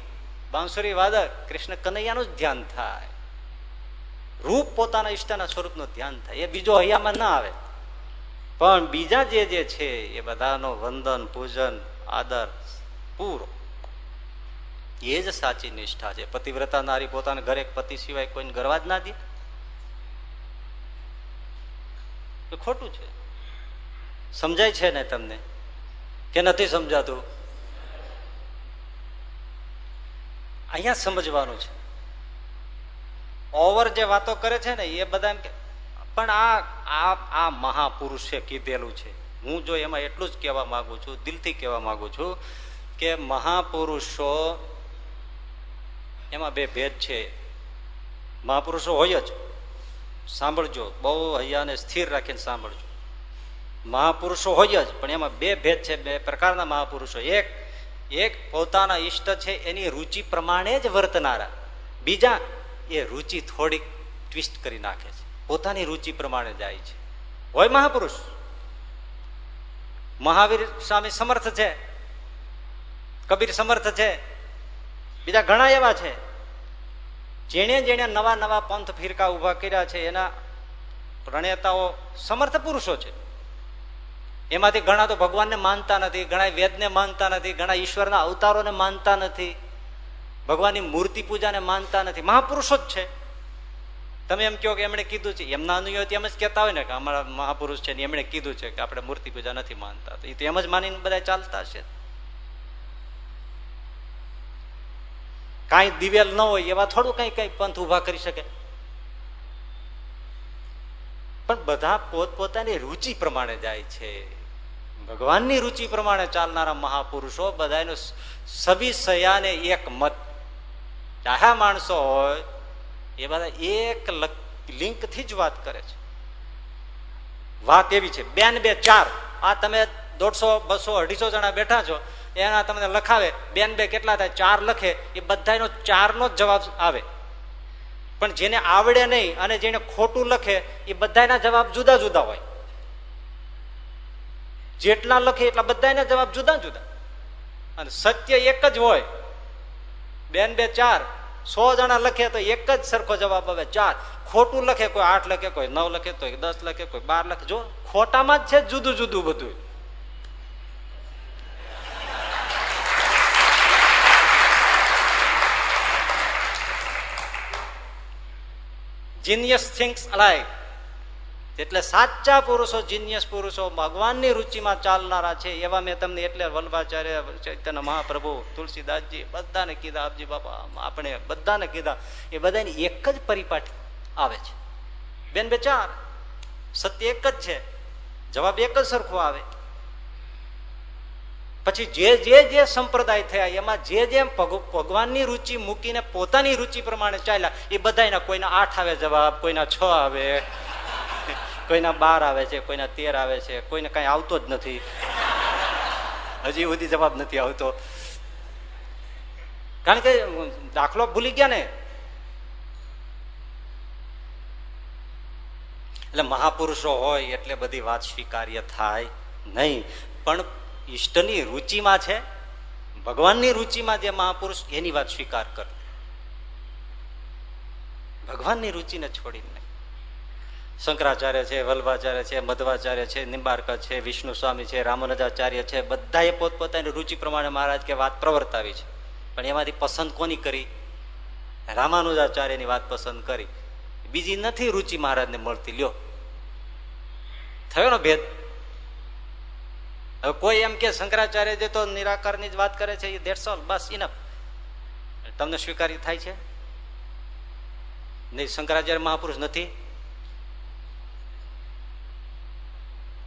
A: બાંસુરી વાદક કૃષ્ણ કનૈયાનું જ ધ્યાન થાય. રૂપ પોતાના ઈષ્ટના સ્વરૂપનું ધ્યાન થાય. એ બીજો હૈયામાં ના આવે. પણ બીજા જે જે છે, એ બધાનો વંદન, પૂજન, આદર પૂરો. એ જ સાચી નિષ્ઠા છે. પતિવ્રતા નારી પોતાના ઘરે પતિ સિવાય કોઈને ગરવા જ ના દે. ખોટું છે. સમજાય છે ને તમને? કે નથી સમજાતું? અહીંયા સમજવાનું છે. ઓવર જે વાતો કરે છે ને, એ બધા પણ આ આ મહાપુરુષે કીધેલું છે. હું જો એમાં એટલું જ કહેવા માંગુ છું, દિલથી કહેવા માંગુ છું કે મહાપુરુષો એમાં બે ભેદ છે. મહાપુરુષો હોય જ. સાંભળજો, બહુ હૈયાને સ્થિર રાખીને સાંભળજો. મહાપુરુષો હોય જ, પણ એમાં બે ભેદ છે, બે પ્રકારના મહાપુરુષો. એક એક પોતાના ઈષ્ટ છે, એની રુચિ પ્રમાણે જ વર્તનારા. બીજા, એ રુચિ થોડીક ટ્વિસ્ટ કરી નાખે છે. પોતાની રુચિ પ્રમાણે જાય છે. હોય મહાપુરુષ? મહાવીર સ્વામી સમર્થ છે? કબીર સમર્થ છે? બીજા ઘણા એવા છે. જેણે જેણે નવા નવા પંથ ફિરકા ઊભા કર્યા છે, એના પ્રણેતાઓ સમર્થ પુરુષો છે. એમાંથી ઘણા તો ભગવાનને માનતા નથી, ઘણા વેદને માનતા નથી, ઘણા ઈશ્વરના અવતારોને માનતા નથી, ભગવાનની મૂર્તિ પૂજાને માનતા નથી. મહાપુરુષો જ છે. તમે એમ કહો કે એમણે કીધું છે એમના અનુયાયી એમ જ કહેતા હોય ને કે અમારા મહાપુરુષ છે ને એમણે કીધું છે કે આપણે મૂર્તિ પૂજા નથી માનતા. એ તો એમ જ માનીને બધા ચાલતા છે. કાંઈ દિવેલ ન હોય એવા થોડું કઈ કઈ પંથ ઊભા કરી શકે. પણ બધા પોતપોતાની રુચિ પ્રમાણે જાય છે. ભગવાનની રુચિ પ્રમાણે ચાલનારા મહાપુરુષો બધાનો સયાને એક મત. ચાહા માણસો હોય, એ બધા એક લિંકથી જ વાત કરે છે. વાત એવી છે. બે ને બે ચાર. આ તમે દોઢસો, બસો, અઢીસો જણા બેઠા છો. એના તમને લખાવે, બેન બે કેટલા થાય? ચાર લખે. એ બધાનો ચારનો જ જવાબ આવે. પણ જેને આવડે નહીં અને જેને ખોટું લખે, એ બધાના જવાબ જુદા જુદા હોય. જેટલા લખે એટલા બધાના જવાબ જુદા જુદા. અને સત્ય એક જ હોય. બેન બે ચાર. સો જણા લખે તો એક જ સરખો જવાબ આવે ચાર. ખોટું લખે કોઈ આઠ લખે, કોઈ નવ લખે તો દસ લખે, કોઈ બાર લખે. જો ખોટામાં જ છે જુદું જુદું બધું. જીનિયસ થિંગ્સ અલાઇક એટલે સાચા પુરુષો જીનિયસ પુરુષો ભગવાનની રુચિમાં ચાલનારા છે. એવા મેં તમને એટલે વલ્ભાચાર્ય ચૈતન્ય મહાપ્રભુ, તુલસીદાસજી બધાને કીધા, આપજી બાપા આપણે બધાને કીધા. એ બધાની એક જ પરિપાઠ આવે છે. બેન, બે ચાર. સત્ય એક જ છે. જવાબ એક જ સરખો આવે. પછી જે જે જે સંપ્રદાય થયા, એમાં જે જે ભગવાનની રુચિ મૂકીને પોતાની રુચિ પ્રમાણે ચાલ્યા, એ બધાના કોઈના આઠ આવે જવાબ, કોઈના છ આવે, કોઈના બાર આવે છે, કોઈના તેર આવે છે, કોઈને કઈ આવતો જ નથી. હજી બધી જવાબ નથી આવતો. કારણ કે દાખલો ભૂલી ગયા ને. એટલે મહાપુરુષો હોય એટલે બધી વાત સ્વીકાર્ય થાય નહીં. પણ ઈષ્ટની રુચિમાં છે, ભગવાનની રુચિમાં જે મહાપુરુષ એની વાત સ્વીકાર કર. ભગવાનની રુચિને છોડીને શંકરાચાર્ય છે વલ્ભાચાર્ય છે, મધવાચાર્ય છે નિંબાર્ક છે, વિષ્ણુ સ્વામી છે, રામાનુજાચાર્ય છે, બધાએ પોતપોતાની રુચિ પ્રમાણે મહારાજ કે વાત પ્રવર્તાવી છે. પણ એમાંથી પસંદ કોની કરી? રામાનુજાચાર્યની વાત પસંદ કરી. બીજી નથી રુચિ મહારાજને મળતી. લ્યો. થયો ને ભેદ? હવે કોઈ એમ કે શંકરાચાર્ય જે તો નિરાકારની જ વાત કરે છે દેટ્સ ઓલ બસ ઇનફ તમને સ્વીકાર્ય થાય છે? નહીં, શંકરાચાર્ય મહાપુરુષ નથી?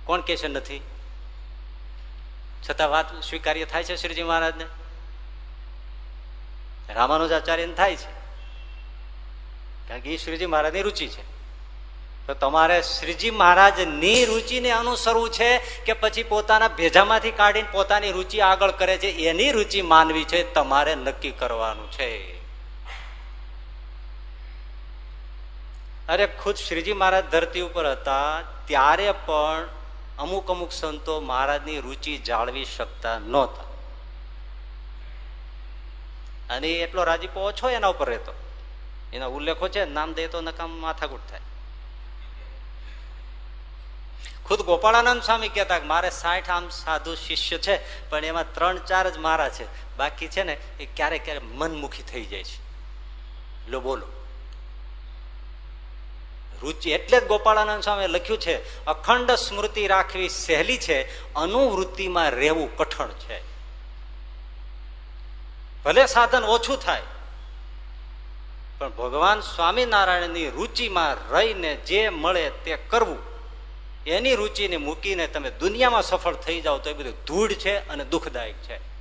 A: કોણ કે છે નથી? છતાં વાત સ્વીકાર્ય થાય છે શ્રીજી મહારાજને? રામાનુજાચાર્ય થાય છે. કારણ કે એ શ્રીજી મહારાજની રુચિ છે. તો તમારે શ્રીજી મહારાજની રુચિને અનુસરવું છે કે પછી પોતાના ભેજામાંથી કાઢીને પોતાની રુચિ આગળ કરે છે? એની રુચિ માનવી છે, તમારે નક્કી કરવાનું છે. અરે, ખુદ શ્રીજી મહારાજ ધરતી ઉપર હતા, ત્યારે પણ અમુક અમુક સંતો મહારાજની રુચિ જાળવી શકતા નહોતા. અને એટલો રાજીપો ઓછો એના ઉપર રહેતો. એના ઉલ્લેખો છે, નામ દે તો નકામ માથાકૂટ થાય. ખુદ ગોપાળાનંદ સ્વામી કહેતા મારે સાઠ આમ સાધુ શિષ્ય છે, પણ એમાં ત્રણ ચાર જ મારા છે. બાકી છે ને, એ ક્યારેક ક્યારેક મનમુખી થઈ જાય છે. લો બોલો. રુચિ એટલે જ ગોપાળાનંદ સ્વામી લખ્યું છે, અખંડ સ્મૃતિ રાખવી સહેલી છે, અનુવૃત્તિમાં રહેવું કઠણ છે. ભલે સાધન ઓછું થાય, પણ ભગવાન સ્વામિનારાયણની રુચિમાં રહીને જે મળે તે કરવું. એની રુચિને મૂકીને તમે દુનિયામાં સફળ થઈ જાઓ તો એ બધું ધૂળ છે અને દુઃખદાયક છે.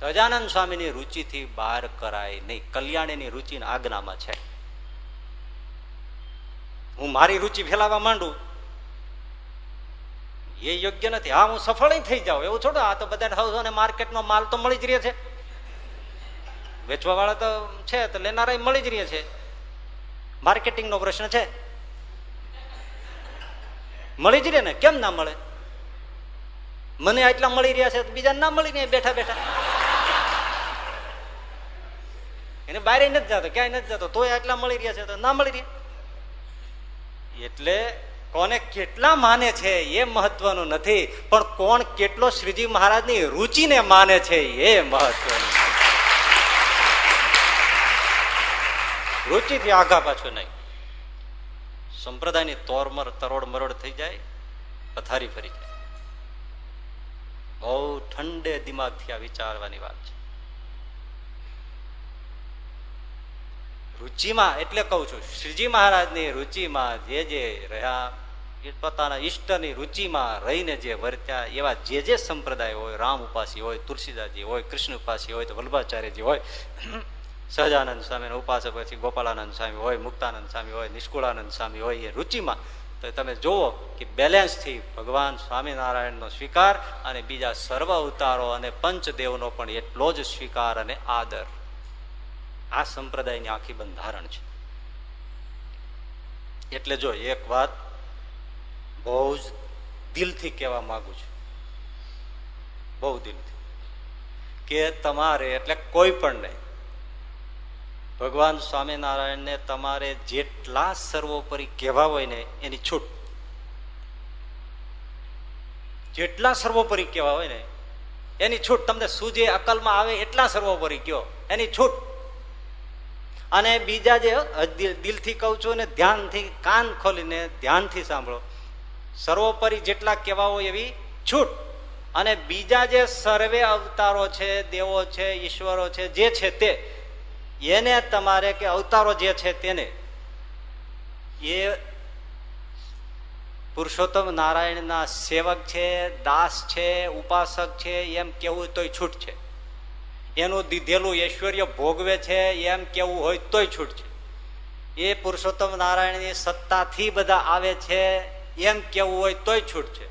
A: સજાનંદ સ્વામીની રુચિથી બહાર કરાય નહીં. કલ્યાણીની રૂચિ આજ્ઞામાં છે. હું મારી રુચિ ફેલાવા માંડું? એ યોગ્ય નથી. હા, હું સફળ થઈ જાઉં. એવું છોડો આ તો બધા માર્કેટનો માલ તો મળી જ રહે છે. વેચવા વાળા તો છે, તો લેનારા મળી જ રહે છે. માર્કેટિંગ નો પ્રશ્ન છે. મળી જ રહે ને? કેમ ના મળે? મને આટલા મળી રહ્યા છે બીજા ના મળી ને બેઠા બેઠા? એને બહાર નથી જતો, ક્યાંય નથી જતો. તોય આટલા મળી રહ્યા છે તો ના મળી રહ્યા? એટલે કોને કેટલા માને છે એ મહત્વનું નથી, પણ કોણ કેટલો શ્રીજી મહારાજની રુચિને માને છે એ મહત્વનું રુચિથી આગા પાછું નહીં. સંપ્રદાયની તોરમર તરોડ મરોડ થઈ જાય, પથારી ફરી જાય. બહુ ઠંડે દિમાગથી આ વિચારવાની વાત છે. રુચિમાં, એટલે કઉ છું, શ્રીજી મહારાજની રુચિમાં જે જે રહ્યા પોતાના ઈષ્ટની રુચિમાં રહીને જે વર્ત્યા, એવા જે જે સંપ્રદાય હોય, રામ ઉપાસી હોય, તુલસીદાસજી હોય, કૃષ્ણ ઉપાસી હોય, તો વલ્ભાચાર્યજી હોય સહજાનંદ સ્વામી ઉપાસક પછી ગોપાલાનંદ સ્વામી હોય, મુક્તાનંદ સ્વામી હોય, નિષ્કુળાનંદ સ્વામી હોય, એ રુચિમાં. તો તમે જુઓ કે બેલેન્સથી ભગવાન સ્વામિનારાયણનો સ્વીકાર અને બીજા સર્વ અવતારો અને પંચદેવનો પણ એટલો જ સ્વીકાર અને આદર. આ સંપ્રદાયની આખી બંધારણ છે. એટલે જો એક વાત બહુ જ દિલથી કહેવા માંગુ છું. બહુ દિલથી. કે તમારે એટલે કોઈ પણ નહીં. ભગવાન સ્વામિનારાયણને તમારે જેટલા સર્વોપરી કહેવા હોય ને, એની છૂટ. જેટલા સર્વોપરી કહેવા હોય ને, એની છૂટ. તમને સૂજે અકલમાં આવે એટલા સર્વોપરી કયો. એની છૂટ. અને બીજા જે દિલથી કહું છું ને, ધ્યાનથી, કાન ખોલીને ધ્યાનથી સાંભળો. સર્વોપરી જેટલા કહેવા હોય એવી છૂટ. અને બીજા જે સર્વે અવતારો છે, દેવો છે, ઈશ્વરો છે, જે છે તે એને તમારે કે અવતારો જે છે તેને, એ પુરુષોત્તમ નારાયણના સેવક છે, દાસ છે, ઉપાસક છે, એમ કેવું તોય છૂટ છે. એનું દીધેલું ઐશ્વર્ય ભોગવે છે, એમ કેવું હોય તોય છૂટ છે. એ પુરુષોત્તમ નારાયણની સત્તાથી બધા આવે છે, એમ કેવું હોય તોય છૂટ છે.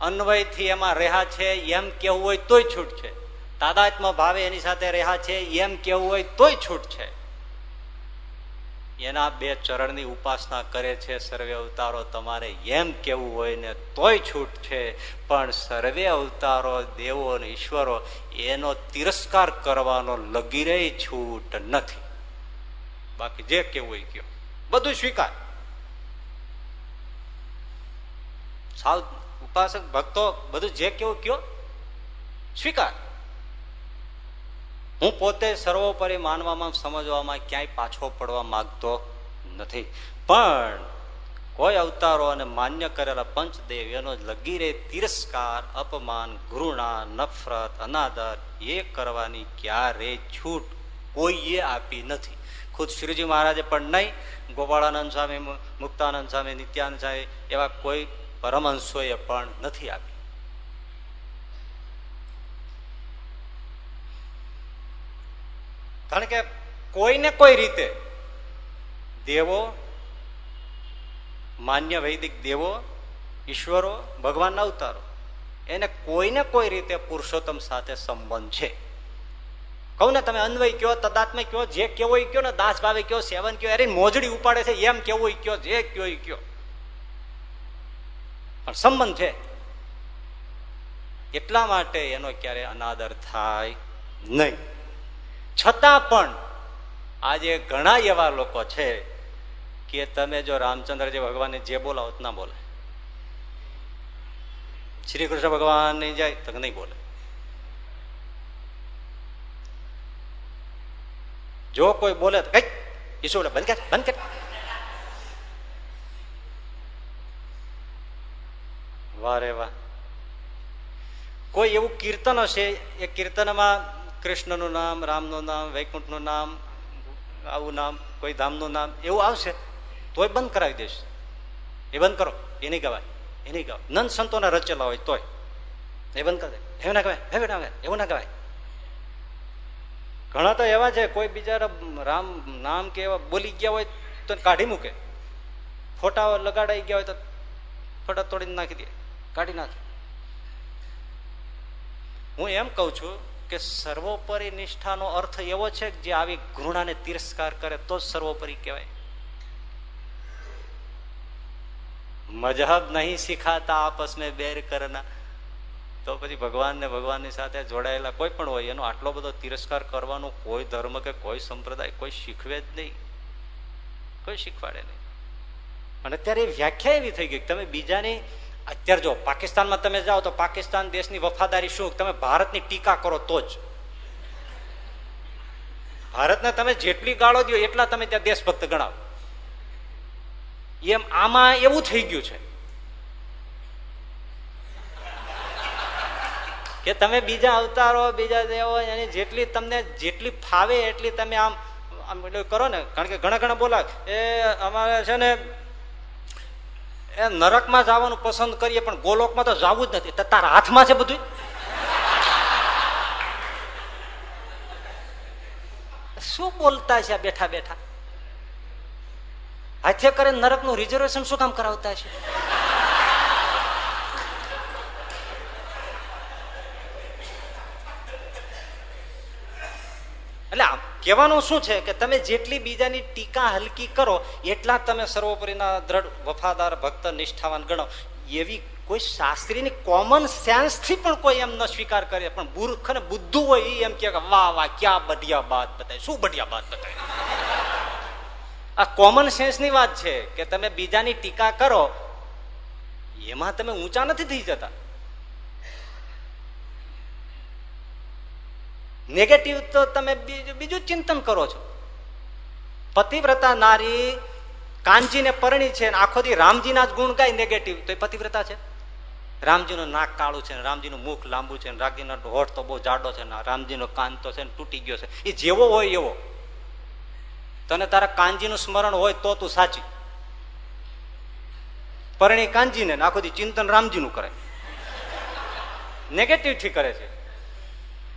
A: અન્વયથી એમાં રહ્યા છે, એમ કેવું હોય તોય છૂટ છે. તાદાત્મ ભાવે એની સાથે રહ્યા છે, એમ કેવું હોય તોય છૂટ છે. એના બે ચરણની ઉપાસના કરે છે, સર્વે અવતારો તમારે એમ કેવું હોય ને તોય છૂટ છે. પણ સર્વે અવતારો, દેવો અને ઈશ્વરો, એનો તિરસ્કાર કરવાનો લગીરે છૂટ નથી. બાકી જે કેવું હોય કયો બધું સ્વીકાર. સાવ ઉપાસક, ભક્તો, બધું જે કેવું કયો સ્વીકાર. હું પોતે સર્વોપરી માનવામાં, સમજવામાં ક્યાંય પાછો પડવા માંગતો નથી. પણ કોઈ અવતારો અને માન્ય કરેલા પંચદેવ એનો લગી તિરસ્કાર, અપમાન, ઘૃણા, નફરત, અનાદર, એ કરવાની ક્યારે છૂટ કોઈએ આપી નથી. ખુદ શ્રીજી મહારાજે પણ નહીં, ગોપાળાનંદ સ્વામી મુક્તાનંદ સ્વામી, નિત્યાનંદ સ્વામી એવા કોઈ પરમહંસોએ પણ નથી આપી. કારણ કે કોઈને કોઈ રીતે દેવો, માન્ય વૈદિક દેવો, ઈશ્વરો, ભગવાનના અવતારો, એને કોઈને કોઈ રીતે પુરુષોત્તમ સાથે સંબંધ છે. કહું ને તમે અન્વય કયો, તદાત્મય કયો, જે કેવો કયો ને, દાસ ભાવે કયો, સેવન કયો એની મોજડી ઉપાડે છે, એમ કેવો કયો, જે કયો કયો. પણ સંબંધ છે. એટલા માટે એનો ક્યારે અનાદર થાય નહીં. છતાં પણ આજે ઘણા એવા લોકો છે કે તમે જો રામચંદ્રજી ભગવાનને જે બોલાવો ના બોલે. શ્રી કૃષ્ણ ભગવાન જાય તો નહીં બોલે. જો કોઈ બોલે તો કઈ ઈસુ બંધ કર બંધ કર. વારે વાહ. કોઈ એવું કીર્તન હશે, એ કીર્તનમાં કૃષ્ણનું નામ, રામનું નામ, વૈકુંઠનું નામ, આવું નામ, કોઈ ધામનું નામ, એવું આવશે, તોય બંધ કરાવી દેશે. એ બંધ કરો. એ નહીં ગવાય. એ નહીં ગવાય. નંદ સંતોના રચેલા હોય તોય. એ બંધ કરી દે. એવું ના કહેવાય હવે ના એવું ના કહેવાય ઘણા તો એવા છે, કોઈ બીજા રામ, નામ કે એવા બોલી ગયા હોય તો કાઢી મૂકે. ફોટા લગાડાઈ ગયા હોય તો ફોટા તોડીને નાખી દે. કાઢી નાખે. હું એમ કઉ છું કે સર્વોપરી નિષ્ઠાનો અર્થ એવો છે કે જે આવી ઘૃણાને તિરસ્કાર કરે તો જ સર્વોપરી કહેવાય. મજહબ નહીં શીખાતા આપસ મેં બેર કરના. તો પછી ભગવાન ને ભગવાનની સાથે જોડાયેલા કોઈ પણ હોય, એનો આટલો બધો તિરસ્કાર કરવાનો કોઈ ધર્મ કે કોઈ સંપ્રદાય કોઈ શીખવે જ નહીં. કોઈ શીખવાડે નહીં. અને અત્યારે વ્યાખ્યા એવી થઈ ગઈ તમે બીજાની અત્યારે જો પાકિસ્તાનમાં તમે જાઓ તો પાકિસ્તાન દેશની વફાદારી શું? તમે ભારતની ટીકા કરો તો જ. ભારતને તમે જેટલી ગાળો દો એટલા તમે ત્યાં દેશભક્ત ગણાવો. એમ આમાં એવું થઈ ગયું છે કે તમે બીજા અવતારો, બીજા દેવો, એની જેટલી તમને જેટલી ફાવે એટલી તમે આમ આમ કરો ને. કારણ કે ઘણા ઘણા બોલા, એ અમારે છે ને એ નરકમાં જવાનું પસંદ કરીએ, પણ ગોલોકમાં તો જવું જ નથી. તારા હાથમાં છે બધું શું બોલતા છે બેઠા બેઠા? હાથે કરે નરકનું રિઝર્વેશન શું કામ કરાવતા છે? એટલે કહેવાનું શું છે કે તમે જેટલી બીજાની ટીકા હલકી કરો, એટલા તમે સર્વોપરીના દ્રઢ વફાદાર ભક્ત નિષ્ઠાવાન ગણો. એવી કોઈ શાસ્ત્રીની કોમન સેન્સથી પણ કોઈ એમ ન સ્વીકાર કરે, પણ મૂર્ખ ને બુદ્ધુ હોય એ એમ કે વાહ વાહ, ક્યાં બઢિયા બાત બતાય શું બઢિયા બાત બતાય આ કોમન સેન્સની વાત છે કે તમે બીજાની ટીકા કરો, એમાં તમે ઊંચા નથી થઈ જતા. નેગેટિવ તો તમે બીજું ચિંતન કરો છો. પતિવ્રતા નારી કાનજીને પરણી છે આખો દી રામજીના જ ગુણ ગાય નેગેટિવ તો એ પતિવ્રતા છે? રામજીનું નાક કાળું છે રામજીનું મુખ લાંબુ છે રામજીનો હોઠ તો બહુ જાડો છે રામજીનો કાન તો છે તૂટી ગયો છે. એ જેવો હોય એવો. તને તારા કાનજીનું સ્મરણ હોય તો તું સાચી પરણી કાનજીને આખો દી ચિંતન રામજીનું કરે. નેગેટિવથી કરે છે.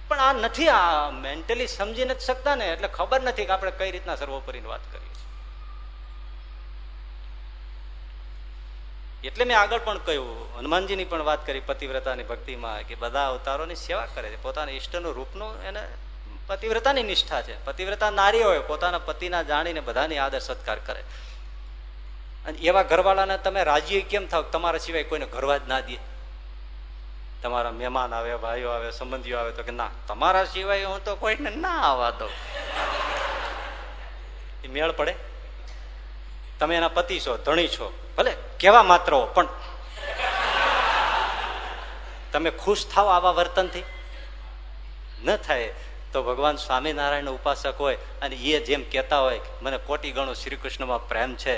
A: પણ આ નથી, આ મેન્ટલી સમજી નથી શકતા ને, એટલે ખબર નથી કે આપણે કઈ રીતના સર્વોપરીની વાત કરીએ એટલે મેં આગળ પણ કહ્યું, હનુમાનજીની પણ વાત કરી પતિવ્રતાની ભક્તિમાં કે બધા અવતારોની સેવા કરે છે. પોતાના ઈષ્ટનું રૂપનું એને પતિવ્રતાની નિષ્ઠા છે. પતિવ્રતા નારી હોય, પોતાના પતિના જાણીને બધાની આદર સત્કાર કરે. અને એવા ઘરવાળાને તમે રાજી કેમ થાવ? તમારા સિવાય કોઈને ઘરવા જ ના દે. તમારા મહેમાન આવે, ભાઈઓ આવે, સંબંધીઓ આવે તો કે ના, તમારા સિવાય હું તો કોઈને ના આવવા દો એ મેળ પડે? તમે એના પતિ છો, ધણી છો, ભલે, કેવા માત્ર પણ તમે ખુશ થાવ આવા વર્તનથી? ન થાય તો ભગવાન સ્વામિનારાયણ ઉપાસક હોય અને એ જેમ કહેતા હોય મને કોટી ગણું શ્રી કૃષ્ણમાં પ્રેમ છે,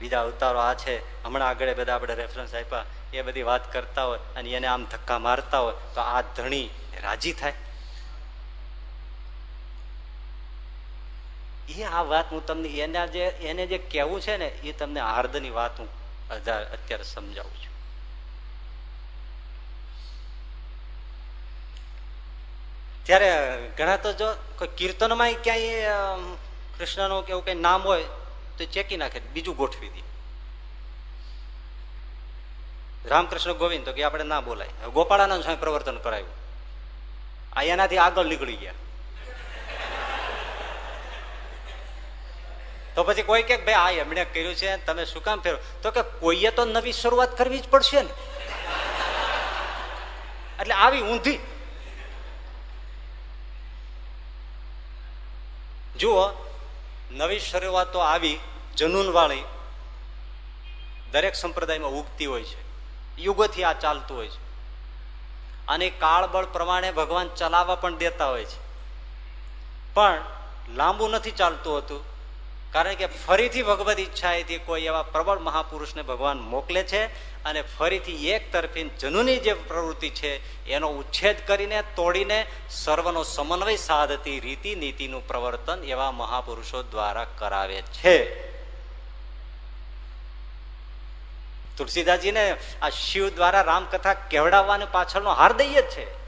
A: બીજા અવતારો આ છે, હમણાં આગળ બધા આપણે રેફરન્સ આપ્યા એ બધી વાત કરતા હોય અને એને આમ ધક્કા મારતા હોય, તો આ ધણી રાજી થાય. એ આ વાત હું તમને એના જે, એને જે કહેવું છે ને, એ તમને હાર્દની વાત હું અત્યારે સમજાવું છું. ત્યારે ઘણા તો જો કોઈ કીર્તનમાં ક્યાંય કૃષ્ણનું કેવું કઈ નામ હોય, તો ચેકી નાખે, બીજું ગોઠવી દે. રામકૃષ્ણ ગોવિંદ તો કે આપણે ના બોલાય. ગોપાળાનંદ સ્વામી પ્રવર્તન કરાયું. આ એનાથી આગળ નીકળી ગયા. તો પછી કોઈ કે ભાઈ, આ એમણે કર્યું છે, તમે શું કામ ફેરો? તો કે, કોઈએ તો નવી શરૂઆત કરવી જ પડશે ને. એટલે આવી ઊંધી. જુઓ, નવી શરૂઆતો આવી જનૂન વાળી દરેક સંપ્રદાયમાં ઉગતી હોય છે. યુગોથી આ ચાલતું હોય છે. અને કાળબળ પ્રમાણે ભગવાન ચલાવવા પણ દેતા હોય છે. પણ લાંબુ નથી ચાલતું હતું, કારણ કે ફરીથી ભગવદ ઈચ્છાએથી કોઈ એવા પ્રબળ મહાપુરુષને ભગવાન મોકલે છે અને ફરીથી એક તરફી જનુની જે પ્રવૃત્તિ છે, એનો ઉચ્છેદ કરીને, તોડીને સર્વનો સમન્વય સાધતી રીતિ નીતિનું પ્રવર્તન એવા મહાપુરુષો દ્વારા કરાવે છે. તુલસીદાસજીને આ શિવ દ્વારા રામકથા કહેવડાવવાની પાછળનો હાર્દય જ છે.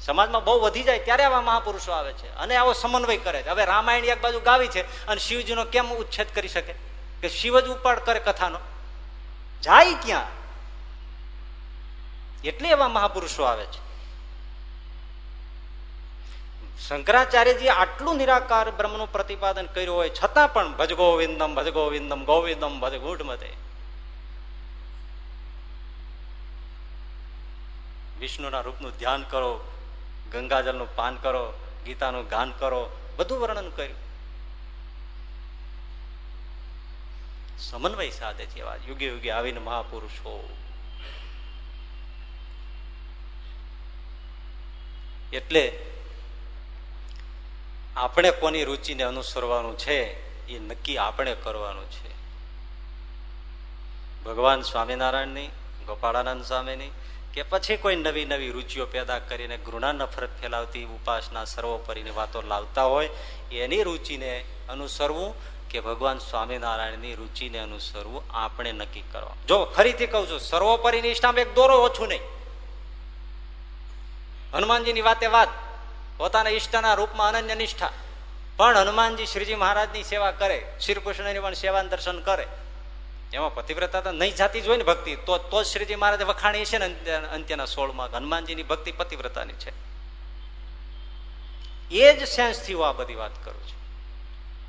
A: સમાજમાં બહુ વધી જાય ત્યારે આવા મહાપુરુષો આવે છે અને આવો સમન્વય કરે છે. હવે રામાયણ એક બાજુ ગાવી છે અને શિવજીનો કેમ ઉચ્છેદ કરી શકે? કે શિવ જ ઉપાડ કરે કથાનો? જાય ક્યાં? એટલે એવા મહાપુરુષો આવે છે. શંકરાચાર્યજી આટલું નિરાકાર બ્રહ્મનું પ્રતિપાદન કર્યું હોય છતાં પણ ભજ ગોવિંદમ ભજ ગોવિંદમ ગોવિંદમ ભજ મતે વિષ્ણુના રૂપનું ધ્યાન કરો, ગંગાજળનું પાન કરો, ગીતાનું ગાન કરો, બધું વર્ણન કર્યું. સમન્વય સાધે છે એવા યુગે યુગે આવીને મહાપુરુષો. એટલે આપણે કોની રુચિને અનુસરવાનું છે, એ નક્કી આપણે કરવાનું છે. ભગવાન સ્વામિનારાયણની, ગોપાળાનંદ સ્વામીની કે પછી કોઈ નવી નવી રુચિઓ પેદા કરીને ઘૃણા નફરત ફેલાવતી ઉપાસના સર્વોપરીની વાતો લાવતા હોય, એની રુચિને અનુસરવું કે ભગવાન સ્વામિનારાયણની રુચિને અનુસરવું આપણે નક્કી કરવા. જો ફરીથી કહું છું સર્વોપરી નિષ્ઠામાં એક દોરો ઓછું નહીં. હનુમાનજીની વાતે વાત, પોતાના ઈષ્ટના રૂપમાં અનન્ય નિષ્ઠા. પણ હનુમાનજી શ્રીજી મહારાજની સેવા કરે, શ્રી કૃષ્ણની પણ સેવા દર્શન કરે એમાં પતિવ્રતા નહીં જાતી જ હોય ને ભક્તિ, તો તો શ્રીજી મહારાજે વખાણી છે ને અંત્યના સોળમાં હનુમાનજીની ભક્તિ પતિવ્રતાની છે. એ જ સેન્સથી હું આ બધી વાત કરું છું.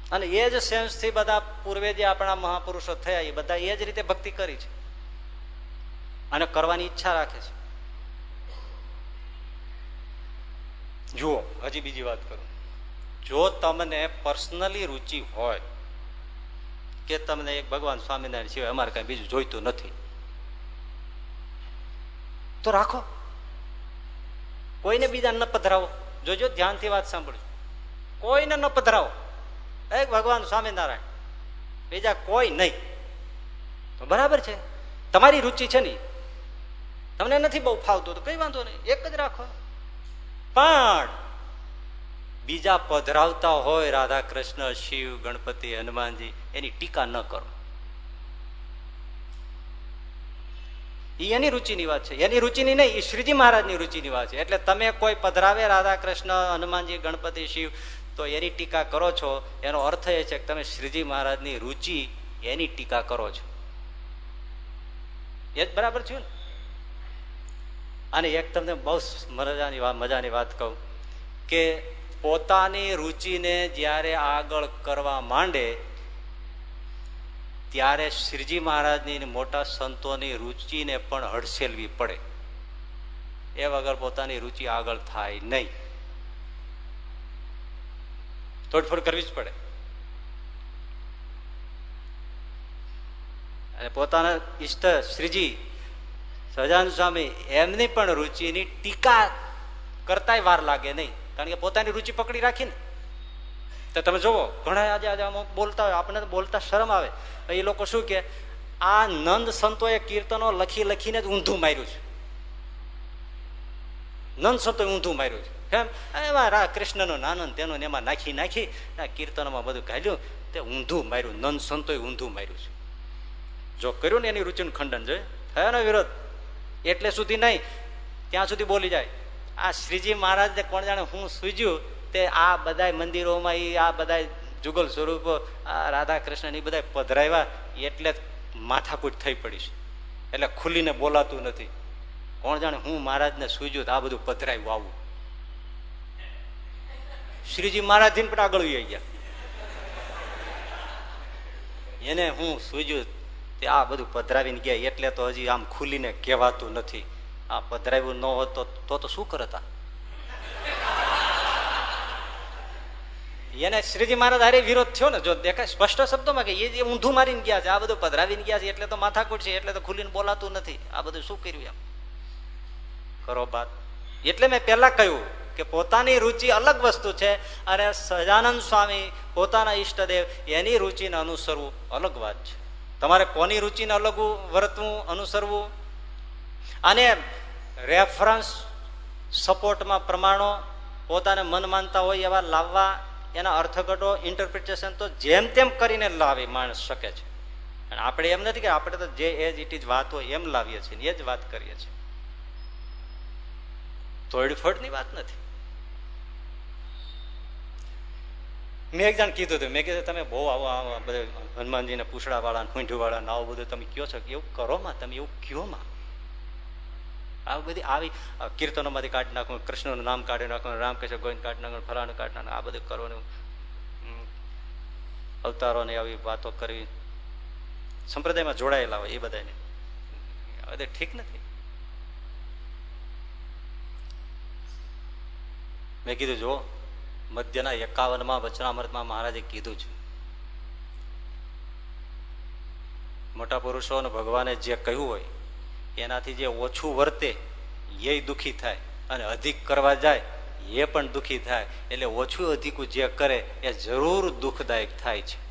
A: અને એ જ સેન્સથી બધા પૂર્વે જે આપણા મહાપુરુષો થયા, એ બધા એ જ રીતે ભક્તિ કરી છે. અને કરવાની ઈચ્છા રાખે છે. જુઓ, હજી બીજી વાત કરું. જો તમને પર્સનલી રુચિ હોય કે તમને એક ભગવાન સ્વામિનારાયણ સિવાય અમારે કઈ બીજું જોઈતું નથી. તો રાખો. કોઈને બીજા ન પધરાવો. જોજો, ધ્યાનથી વાત સાંભળજો. કોઈને ન પધરાવો. એક ભગવાન સ્વામિનારાયણ, બીજા કોઈ નહીં. તો બરાબર છે. તમારી રુચિ છે ને તમને નથી બહુ ફાવતું, તો કઈ વાંધો નહીં. એક જ રાખો. પણ બીજા પધરાવતા હોય રાધા કૃષ્ણ શિવ, ગણપતિ, હનુમાનજી, એની ટીકા ન કરો. એની રૂચિની વાત છે. એની રૂચિની નહીં એ શ્રીજી મહારાજની રૂચિની વાત છે. એટલે તમે કોઈ પધરાવે રાધા કૃષ્ણ હનુમાનજી, ગણપતિ, શિવ, તો એની ટીકા કરો છો. એનો અર્થ એ છે કે તમે શ્રીજી મહારાજની રુચિ એની ટીકા કરો છો. એ જ બરાબર છે ને? અને એક તમને બહુ મજાની મજાની વાત કહું કે પોતાની રુચિને જ્યારે આગળ કરવા માંડે, ત્યારે શ્રીજી મહારાજની મોટા સંતોની રુચિને પણ હડસેલવી પડે. એ વગર પોતાની રુચિ આગળ થાય નહીં. તોડફોડ કરવી જ પડે. અને પોતાના ઈષ્ટ શ્રીજી સજાન સ્વામી એમની પણ રુચિની ટીકા કરતા વાર લાગે નહીં. કારણ કે પોતાની રુચિ પકડી રાખીને. તો તમે જુઓ, ઘણા આજે આજે અમુક બોલતા હોય, આપણને બોલતા શરમ આવે. એ લોકો શું કે, આ નંદ સંતોએ કીર્તનો લખી લખીને જ ઊંધું માર્યું છે. નંદ સંતો ઊંધું માર્યું છે. કેમ? એમાં રા કૃષ્ણનો નાનંદ તેનો એમાં નાખી નાખી કીર્તનમાં બધું કાઢ્યું, તે ઊંધું માર્યું, નંદ સંતોએ ઊંધું માર્યું છે. જો કર્યું ને એની રુચિનું ખંડન છે થયો ને વિરોધ. એટલે સુધી નહીં, ત્યાં સુધી બોલી જાય. આ શ્રીજી મહારાજને કોણ જાણે હું સૂજ્યું તે આ બધા મંદિરોમાં એ આ બધા જુગલ સ્વરૂપો, આ રાધા કૃષ્ણ એ બધા પધરાવ્યા એટલે માથાકૂટ થઈ પડી છે. એટલે ખુલીને બોલાતું નથી. કોણ જાણે હું મહારાજને સૂજ્યું આ બધું પધરાયું આવું. શ્રીજી મહારાજ પણ આગળ ગયા. એને હું સૂજ્યું તે આ બધું પધરાવીને ગયા, એટલે તો હજી આમ ખુલીને કહેવાતું નથી. આ પધરાવ્યું ન હોત તો તો શું કરતા? એને શ્રીજી મહારાજ હારે વિરોધ થયો ને, જો દેખાય સ્પષ્ટ શબ્દોમાં કે એ ઊંધું મારીને ગયા છે, આ બધું પધરાવીને ગયા છે, એટલે તો માથાકૂટ છે એટલે તો ખુલીને બોલાતું નથી. આ બધું શું કર્યું એમ? કરો બાત. એટલે મેં પહેલા કહ્યું કે પોતાની રુચિ અલગ વસ્તુ છે અને સજાનંદ સ્વામી પોતાના ઈષ્ટદેવ એની રુચિને અનુસરવું અલગ વાત છે. તમારે કોની રુચિને અલગ વર્તવું અનુસરવું? અને રેફરન્સ સપોર્ટમાં પ્રમાણો પોતાને મન માનતા હોય એવા લાવવા એના અર્થઘટો ઇન્ટરપ્રિટેશન તો જેમ તેમ કરીને લાવી માણસ શકે છે. અને આપણે એમ નથી કે આપણે તો જે એજ ઇટ ઇઝ વાત હોય એમ લાવીએ છીએ એ જ વાત કરીએ છીએ. તોડફોડની વાત નથી. મેં એક જાણ કીધું હતું. મેં કીધું, તમે બહુ આવો બધે હનુમાનજીને પૂછડા વાળા વાળા આવું બધું તમે કયો છો? એવું કરો માં, તમે એવું કયો માં? આવું બધી આવી કીર્તનોમાંથી કાઢી નાખવું કૃષ્ણનું નામ કાઢી નાખવું રામ કૃષ્ણ ગોવિંદ કાઢી નાખવું ફલાણું કાઢી નાખવું આ બધું કરવાનું અવતારોને આવી વાતો કરવી. સંપ્રદાયમાં જોડાયેલા હોય એ બધાને. બધે ઠીક નથી. મેં કીધું જો મધ્યના એકાવનમાં વચનામૃતમાં મહારાજે કીધું છે. મોટા પુરુષો અને ભગવાને જે કહ્યું હોય એનાથી જે ઓછું વર્તે એ દુઃખી થાય. અને અધિક કરવા જાય, એ પણ દુઃખી થાય. એટલે ઓછું અધિકું જે કરે, એ જરૂર દુઃખદાયક થાય છે.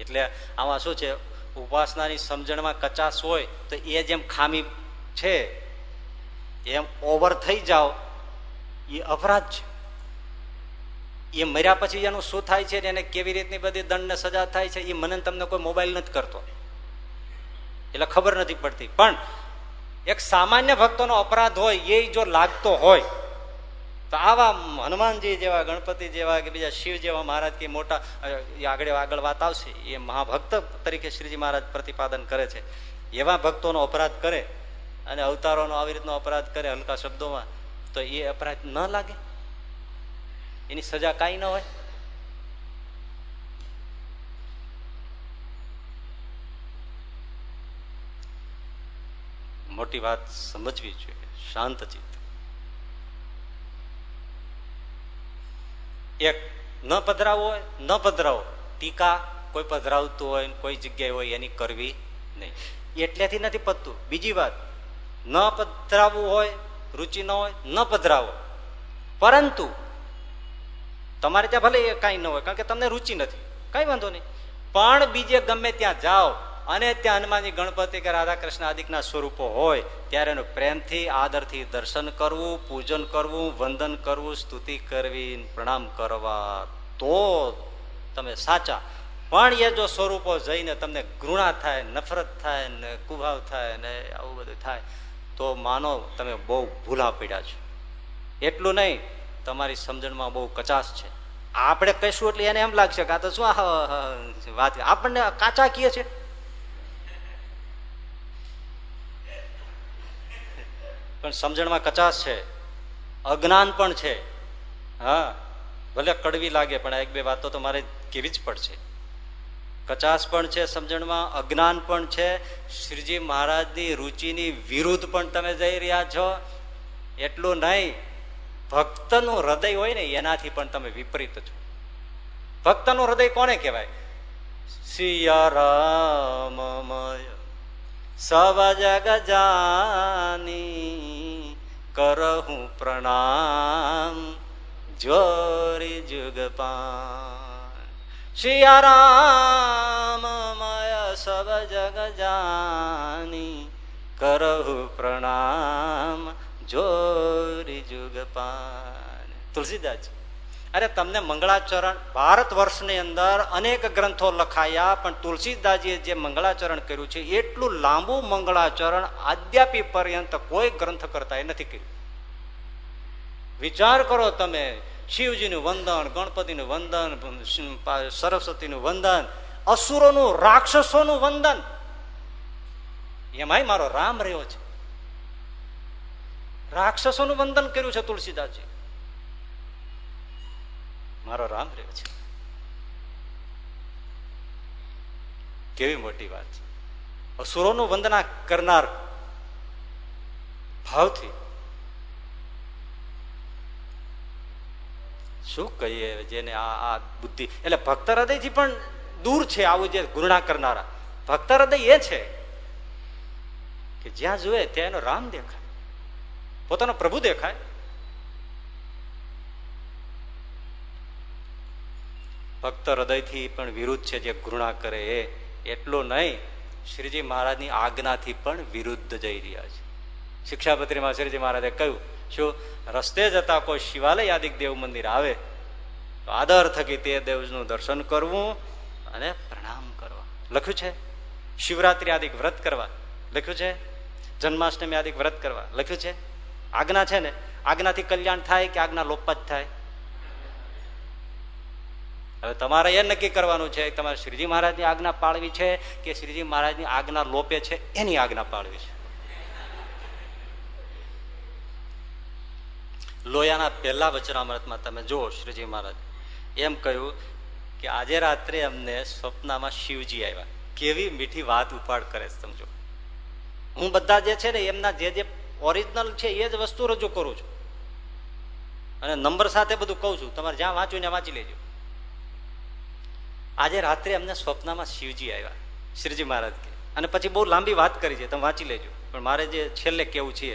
A: એટલે આમાં શું છે? ઉપાસનાની સમજણમાં કચાશ હોય, તો એ જેમ ખામી છે, એમ ઓવર થઈ જાઓ, એ અપરાધ છે. એ મર્યા પછી એનું શું થાય છે એને કેવી રીતની બધી દંડને સજા થાય છે, એ મને તમને કોઈ મોબાઈલ નથી કરતો. એટલે ખબર નથી પડતી. પણ એક સામાન્ય ભક્તોનો અપરાધ હોય, એ જો લાગતો હોય, તો આવા હનુમાનજી જેવા, ગણપતિ જેવા કે બીજા શિવ જેવા મહારાજ કે મોટા આગળ આગળ વાત આવશે, એ મહાભક્ત તરીકે શ્રીજી મહારાજ પ્રતિપાદન કરે છે. એવા ભક્તોનો અપરાધ કરે અને અવતારોનો આવી રીતનો અપરાધ કરે હલકા શબ્દોમાં, તો એ અપરાધ ન લાગે. એની સજા કાંઈ ન હોય. મોટી વાત સમજવી જોઈએ. શાંત ચિત્ત. એક ન પધરાવો હોય, ન પધરાવો. ટીકા કોઈ પધરાવતું હોય કોઈ જગ્યાએ હોય એની કરવી નહીં. એટલેથી નથી પતતું બીજી વાત, ન પધરાવવું હોય, રુચિ ન હોય, ન પધરાવો. પરંતુ તમારે ત્યાં ભલે એ કાંઈ ન હોય, કારણ કે તમને રુચિ નથી. કઈ વાંધો નહીં. પણ બીજે ગમે ત્યાં જાઓ અને ત્યાં હનુમાનજી ગણપતિ કે રાધા કૃષ્ણ આદિકના સ્વરૂપો હોય, ત્યારે એનું પ્રેમથી, આદરથી દર્શન કરવું, પૂજન કરવું, વંદન કરવું, સ્તુતિ કરવી, પ્રણામ કરવા તો તમે સાચા. પણ એ જો સ્વરૂપો જઈને તમને ઘૃણા થાય, નફરત થાય, ને કુભાવ થાય, ને આવું બધું થાય, તો માનો તમે બહુ ભૂલા પડ્યા છો. એટલું નહીં, તમારી સમજણમાં બહુ કચાશ છે. આપણે કહીશું એટલે એને એમ લાગશે કે આ તો શું વાત આપણને કાચા કીએ છે. પણ સમજણમાં કચાશ છે. અજ્ઞાન પણ છે. હા, ભલે કડવી લાગે, પણ એક બે વાતો તો મારે કેવી જ પડશે. કચાશ પણ છે સમજણમાં, અજ્ઞાન પણ છે. શ્રીજી મહારાજની રુચિની વિરુદ્ધ પણ તમે જઈ રહ્યા છો. એટલું નહીં, ભક્તનું હૃદય હોય ને, એનાથી પણ તમે વિપરીત છો. ભક્તનું હૃદય કોને કહેવાય? સિયારામમય સવ જગ કરહું પ્રણામ. જોરી જુગ શિયારામમય સબ જગ જાની કરહું પ્રણામ જોરી જુગ પાન તુલસીદાસ અરે તમને મંગળાચરણ ભારત વર્ષની અંદર અનેક ગ્રંથો લખાયા, પણ તુલસીદાસજીએ જે મંગળાચરણ કર્યું છે, એટલું લાંબુ મંગળાચરણ આદ્યાપી પર્યંત કોઈ ગ્રંથ કરતા નથી કર્યું. વિચાર કરો તમે, શિવજીનું વંદન, ગણપતિનું વંદન, સરસ્વતીનું વંદન, અસુરોનું, રાક્ષસોનું વંદન, એમાંય મારો રામ રહ્યો છે. રાક્ષસોનું વંદન કર્યું છે તુલસીદાસજી મારો રામ રહ્યો છે. કેવી મોટી વાત છે. અસુરોનું વંદના કરનાર ભાવથી શું કહીએ જેને આ આ બુદ્ધિ? એટલે ભક્ત હૃદયથી પણ દૂર છે આવું જે ગુરણા કરનારા. ભક્ત હૃદય એ છે કે જ્યાં જુએ ત્યાં એનો રામ દેખાય. પોતાનો પ્રભુ દેખાય. ભક્ત હૃદયથી પણ વિરુદ્ધ છે જે ઘૃણા કરે, એ એટલું નહીં, શ્રીજી મહારાજની આજ્ઞાથી પણ વિરુદ્ધ જઈ રહ્યા છે. શિક્ષાપત્રીમાં શ્રીજી મહારાજે કહ્યું, શું રસ્તે જતા કોઈ શિવાલય આદિક દેવ મંદિર આવે, તો આદર થકી તે દેવનું દર્શન કરવું અને પ્રણામ કરવા. લખ્યું છે, શિવરાત્રી આદિક વ્રત કરવા. લખ્યું છે, જન્માષ્ટમી આદિક વ્રત કરવા. લખ્યું છે, આજ્ઞા છે ને, આજ્ઞાથી કલ્યાણ થાય કે આજ્ઞા લોપત થાય? હવે તમારે એ નક્કી કરવાનું છે, તમારે શ્રીજી મહારાજની આજ્ઞા પાળવી છે કે શ્રીજી મહારાજની આજ્ઞા લોપે છે, એની આજ્ઞા પાળવી છે. લોયાના પહેલા વચનામૃતમાં તમે જુઓ શ્રીજી મહારાજ, એમ કહ્યું કે આજે રાત્રે અમને સ્વપ્નમાં શિવજી આવ્યા. કેવી મીઠી વાત ઉપાડ કરે સમજો. હું બધા જે છે ને એમના જે જે ઓરિજિનલ છે એ જ વસ્તુ રજૂ કરું છું. અને નંબર સાથે બધું કહું છું. તમારે જ્યાં વાંચ્યું ને વાંચી લેજો. આજે રાત્રે અમને સ્વપ્નમાં શિવજી આવ્યા, શ્રીજી મહારાજ કે. અને પછી બહુ લાંબી વાત કરી છે, તમે વાંચી લેજો. પણ મારે જે છેલ્લે કેવું છે,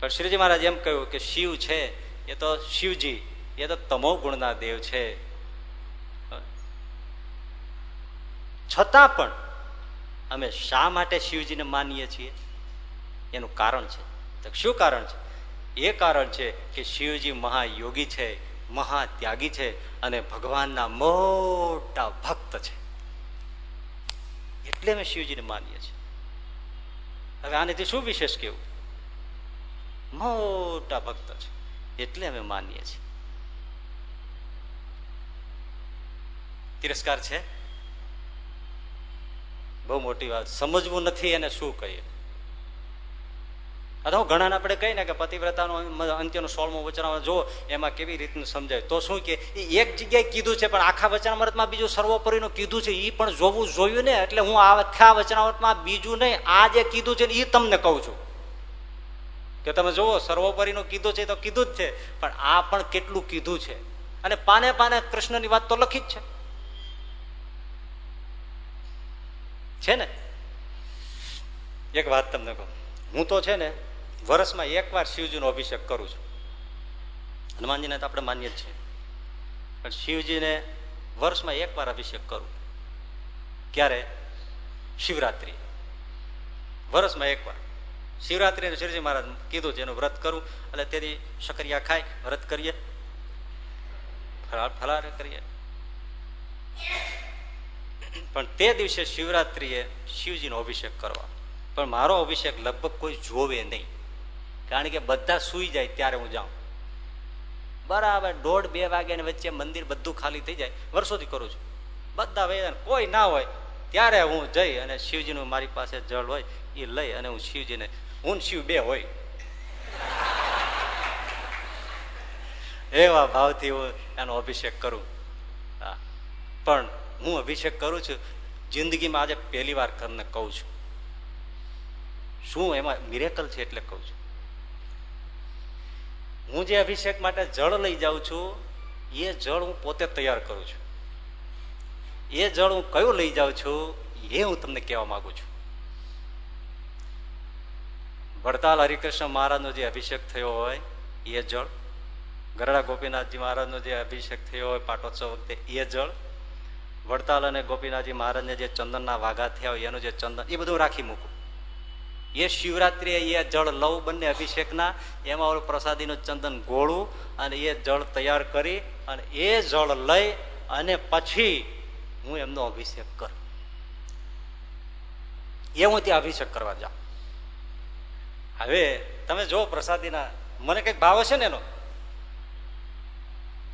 A: પણ શ્રીજી મહારાજ એમ કહ્યું કે શિવ છે, એ તો શિવજી, એ તો તમો ગુણના દેવ છે. છતાં પણ અમે શા માટે શિવજીને માનીએ છીએ? એનું કારણ છે. તો શું કારણ છે? એ કારણ છે કે શિવજી મહાયોગી છે મહાત્યાગી છે અને ભગવાનના મોટા ભક્ત છે. એટલે અમે શિવજીને માનીએ છીએ. હવે આનેથી શું વિશેષ કેવું મોટા ભક્ત છે. એટલે અમે માનીએ છીએ. તિરસ્કાર છે? બહુ મોટી વાત. સમજવું નથી એને શું કહીએ. અથવા ઘણાને આપણે કહીએ ને કે પતિવ્રતાનો અંત્યનું સોળમું વચનામૃત જો એમાં કેવી રીતનું સમજાય. તો શું કે એ એક જગ્યાએ કીધું છે, પણ આખા વચનામૃતમાં બીજું સર્વોપરીનું કીધું છે એ પણ જોવું જોયું ને, એટલે હું આખા વચનામૃતમાં બીજું નહીં, આ જે કીધું છે એ તમને કહું છું. કે તમે જુઓ, સર્વોપરીનું કીધું છે તો કીધું જ છે, પણ આ પણ કેટલું કીધું છે. અને પાને પાને કૃષ્ણની વાત તો લખી જ છે. છે ને? એક વાત તમને કહું. હું તો છે ને વર્ષમાં એકવાર શિવજીનો અભિષેક કરું છું. હનુમાનજીને તો આપણે માન્ય જ છીએ. પણ શિવજીને વર્ષમાં એકવાર અભિષેક કરું. ક્યારે? શિવરાત્રિ વર્ષમાં એકવાર. શિવરાત્રિને શ્રીજી મહારાજ કીધું એનું વ્રત કરું એટલે તેથી શકરિયા ખાય, વ્રત કરીએ. ફરાળ ફલાર કરીએ. પણ તે દિવસે શિવરાત્રિએ શિવજીનો અભિષેક કરવા. પણ મારો અભિષેક લગભગ કોઈ જોવે નહીં. કારણ કે બધા સુઈ જાય ત્યારે હું જાઉં. બરાબર, દોઢ બે વાગ્યાની વચ્ચે મંદિર બધું ખાલી થઈ જાય. વર્ષોથી કરું છું. બધા વૈદાન કોઈ ના હોય, ત્યારે હું જઈ અને શિવજીનું મારી પાસે જળ હોય, એ લઈ અને હું શિવજીને, હું શિવ બે હોય. એવા ભાવથી હું એનો અભિષેક કરું. પણ હું અભિષેક કરું છું, જિંદગીમાં આજે પહેલી વાર તમને કહું છું. શું એમાં મિરેકલ છે એટલે કહું છું. હું જે અભિષેક માટે જળ લઈ જાઉં છું, એ જળ હું પોતે તૈયાર કરું છું. એ જળ હું કયું લઈ જાઉં છું, એ હું તમને કહેવા માંગુ છું. વડતાલ હરિકૃષ્ણ મહારાજનો જે અભિષેક થયો હોય, એ જળ. ગરડા ગોપીનાથજી મહારાજનો જે અભિષેક થયો હોય પાટોત્સવ વખતે, એ જળ. વડતાલ અને ગોપીનાથજી મહારાજને જે ચંદનના વાઘા થયા હોય, એનું જે ચંદન, એ બધું રાખી મૂકું. એ શિવરાત્રિએ એ જળ લવ બંને અભિષેકના, એમાં ઓલું પ્રસાદીનું ચંદન ગોળું અને એ જળ તૈયાર કરી અને એ જળ લઈ અને પછી હું એમનો અભિષેક કરું. એ હું ત્યાં અભિષેક કરવા જાઉં. હવે તમે જો પ્રસાદીના, મને કંઈક ભાવ હશે ને એનો?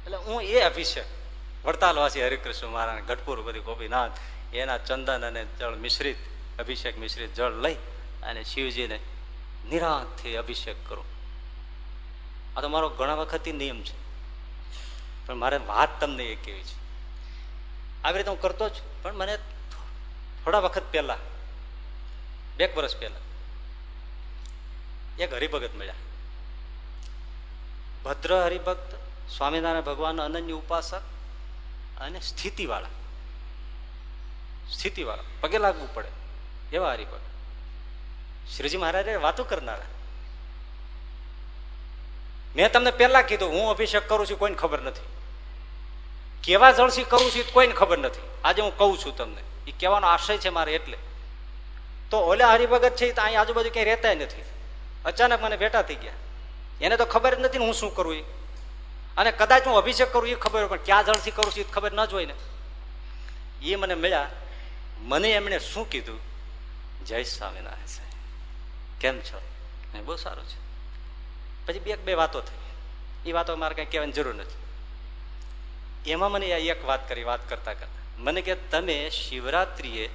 A: એટલે હું એ અભિષેક, વડતાલવાસી હરિકૃષ્ણ મહારાજ ગઢપુર બધી ગોપીનાથ, એના ચંદન અને જળ મિશ્રિત, અભિષેક મિશ્રિત જળ લઈ અને શિવજીને નિરાંતથી અભિષેક કરું. આ તો મારો ઘણા વખતથી નિયમ છે. પણ મારે વાત તમને એ કેવી છે. આવી રીતે હું કરતો જ પણ મને થોડા વખત પહેલા બે વર્ષ પહેલા એક હરિભગત મળ્યા. ભદ્ર હરિભક્ત, સ્વામિનારાયણ ભગવાન, અનન્ય ઉપાસક અને સ્થિતિવાળા. સ્થિતિવાળા, પગે લાગવું પડે એવા હરિભક્ત. શ્રીજી મહારાજે વાતો કરનારા. મેં તમને પહેલા કીધું, હું અભિષેક કરું છું, કોઈને ખબર નથી. કેવા જળસી કરું છું કોઈને ખબર નથી. આજે હું કહું છું તમને એ કહેવાનો આશય છે મારે એટલે. તો ઓલા હરિભગત છે તો અહીં આજુબાજુ ક્યાંય રહેતા નથી. અચાનક મને ભેટા થઈ ગયા. એને તો ખબર જ નથી ને હું શું કરું એ અને કદાચ હું અભિષેક કરું એ ખબર પણ ક્યાં જળથી કરું છું એ ખબર ન જ હોય ને. એ મને મળ્યા, મને એમણે શું કીધું? જય સ્વામિનારાયણ કેમ છો? બહુ સારું છે. પછી બે બે વાતો થઈ. એ વાતો મારે કઈ કહેવાની જરૂર નથી. એમાં મને એક વાત કરી, વાત કરતા કરતા. મને કે તમે શિવરાત્રિએ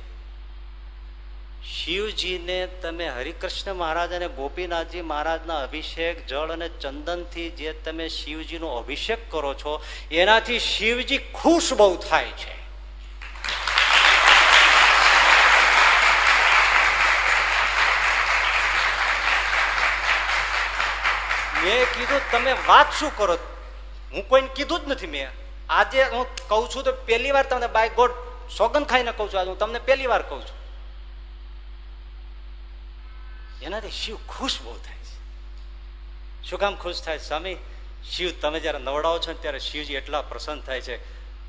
A: શિવજીને તમે હરિકૃષ્ણ મહારાજ અને ગોપીનાથજી મહારાજના અભિષેક જળ અને ચંદનથી જે તમે શિવજીનો અભિષેક કરો છો, એનાથી શિવજી ખુશ બહુ થાય છે. મેં કીધું, તમે વાત શું કરો? હું કોઈને કીધું જ નથી મેં. આજે હું કઉ છું તો પહેલી વાર તમને બાય ગોડ સોગન ખાઈને કઉ છું. આજે હું તમને પહેલી વાર કઉ છું. એનાથી શિવ ખુશ બહુ થાય છે. શું કામ ખુશ થાય? સ્વામી, શિવ તમે જયારે નવડાવો છો ને ત્યારે શિવજી એટલા પ્રસન્ન થાય છે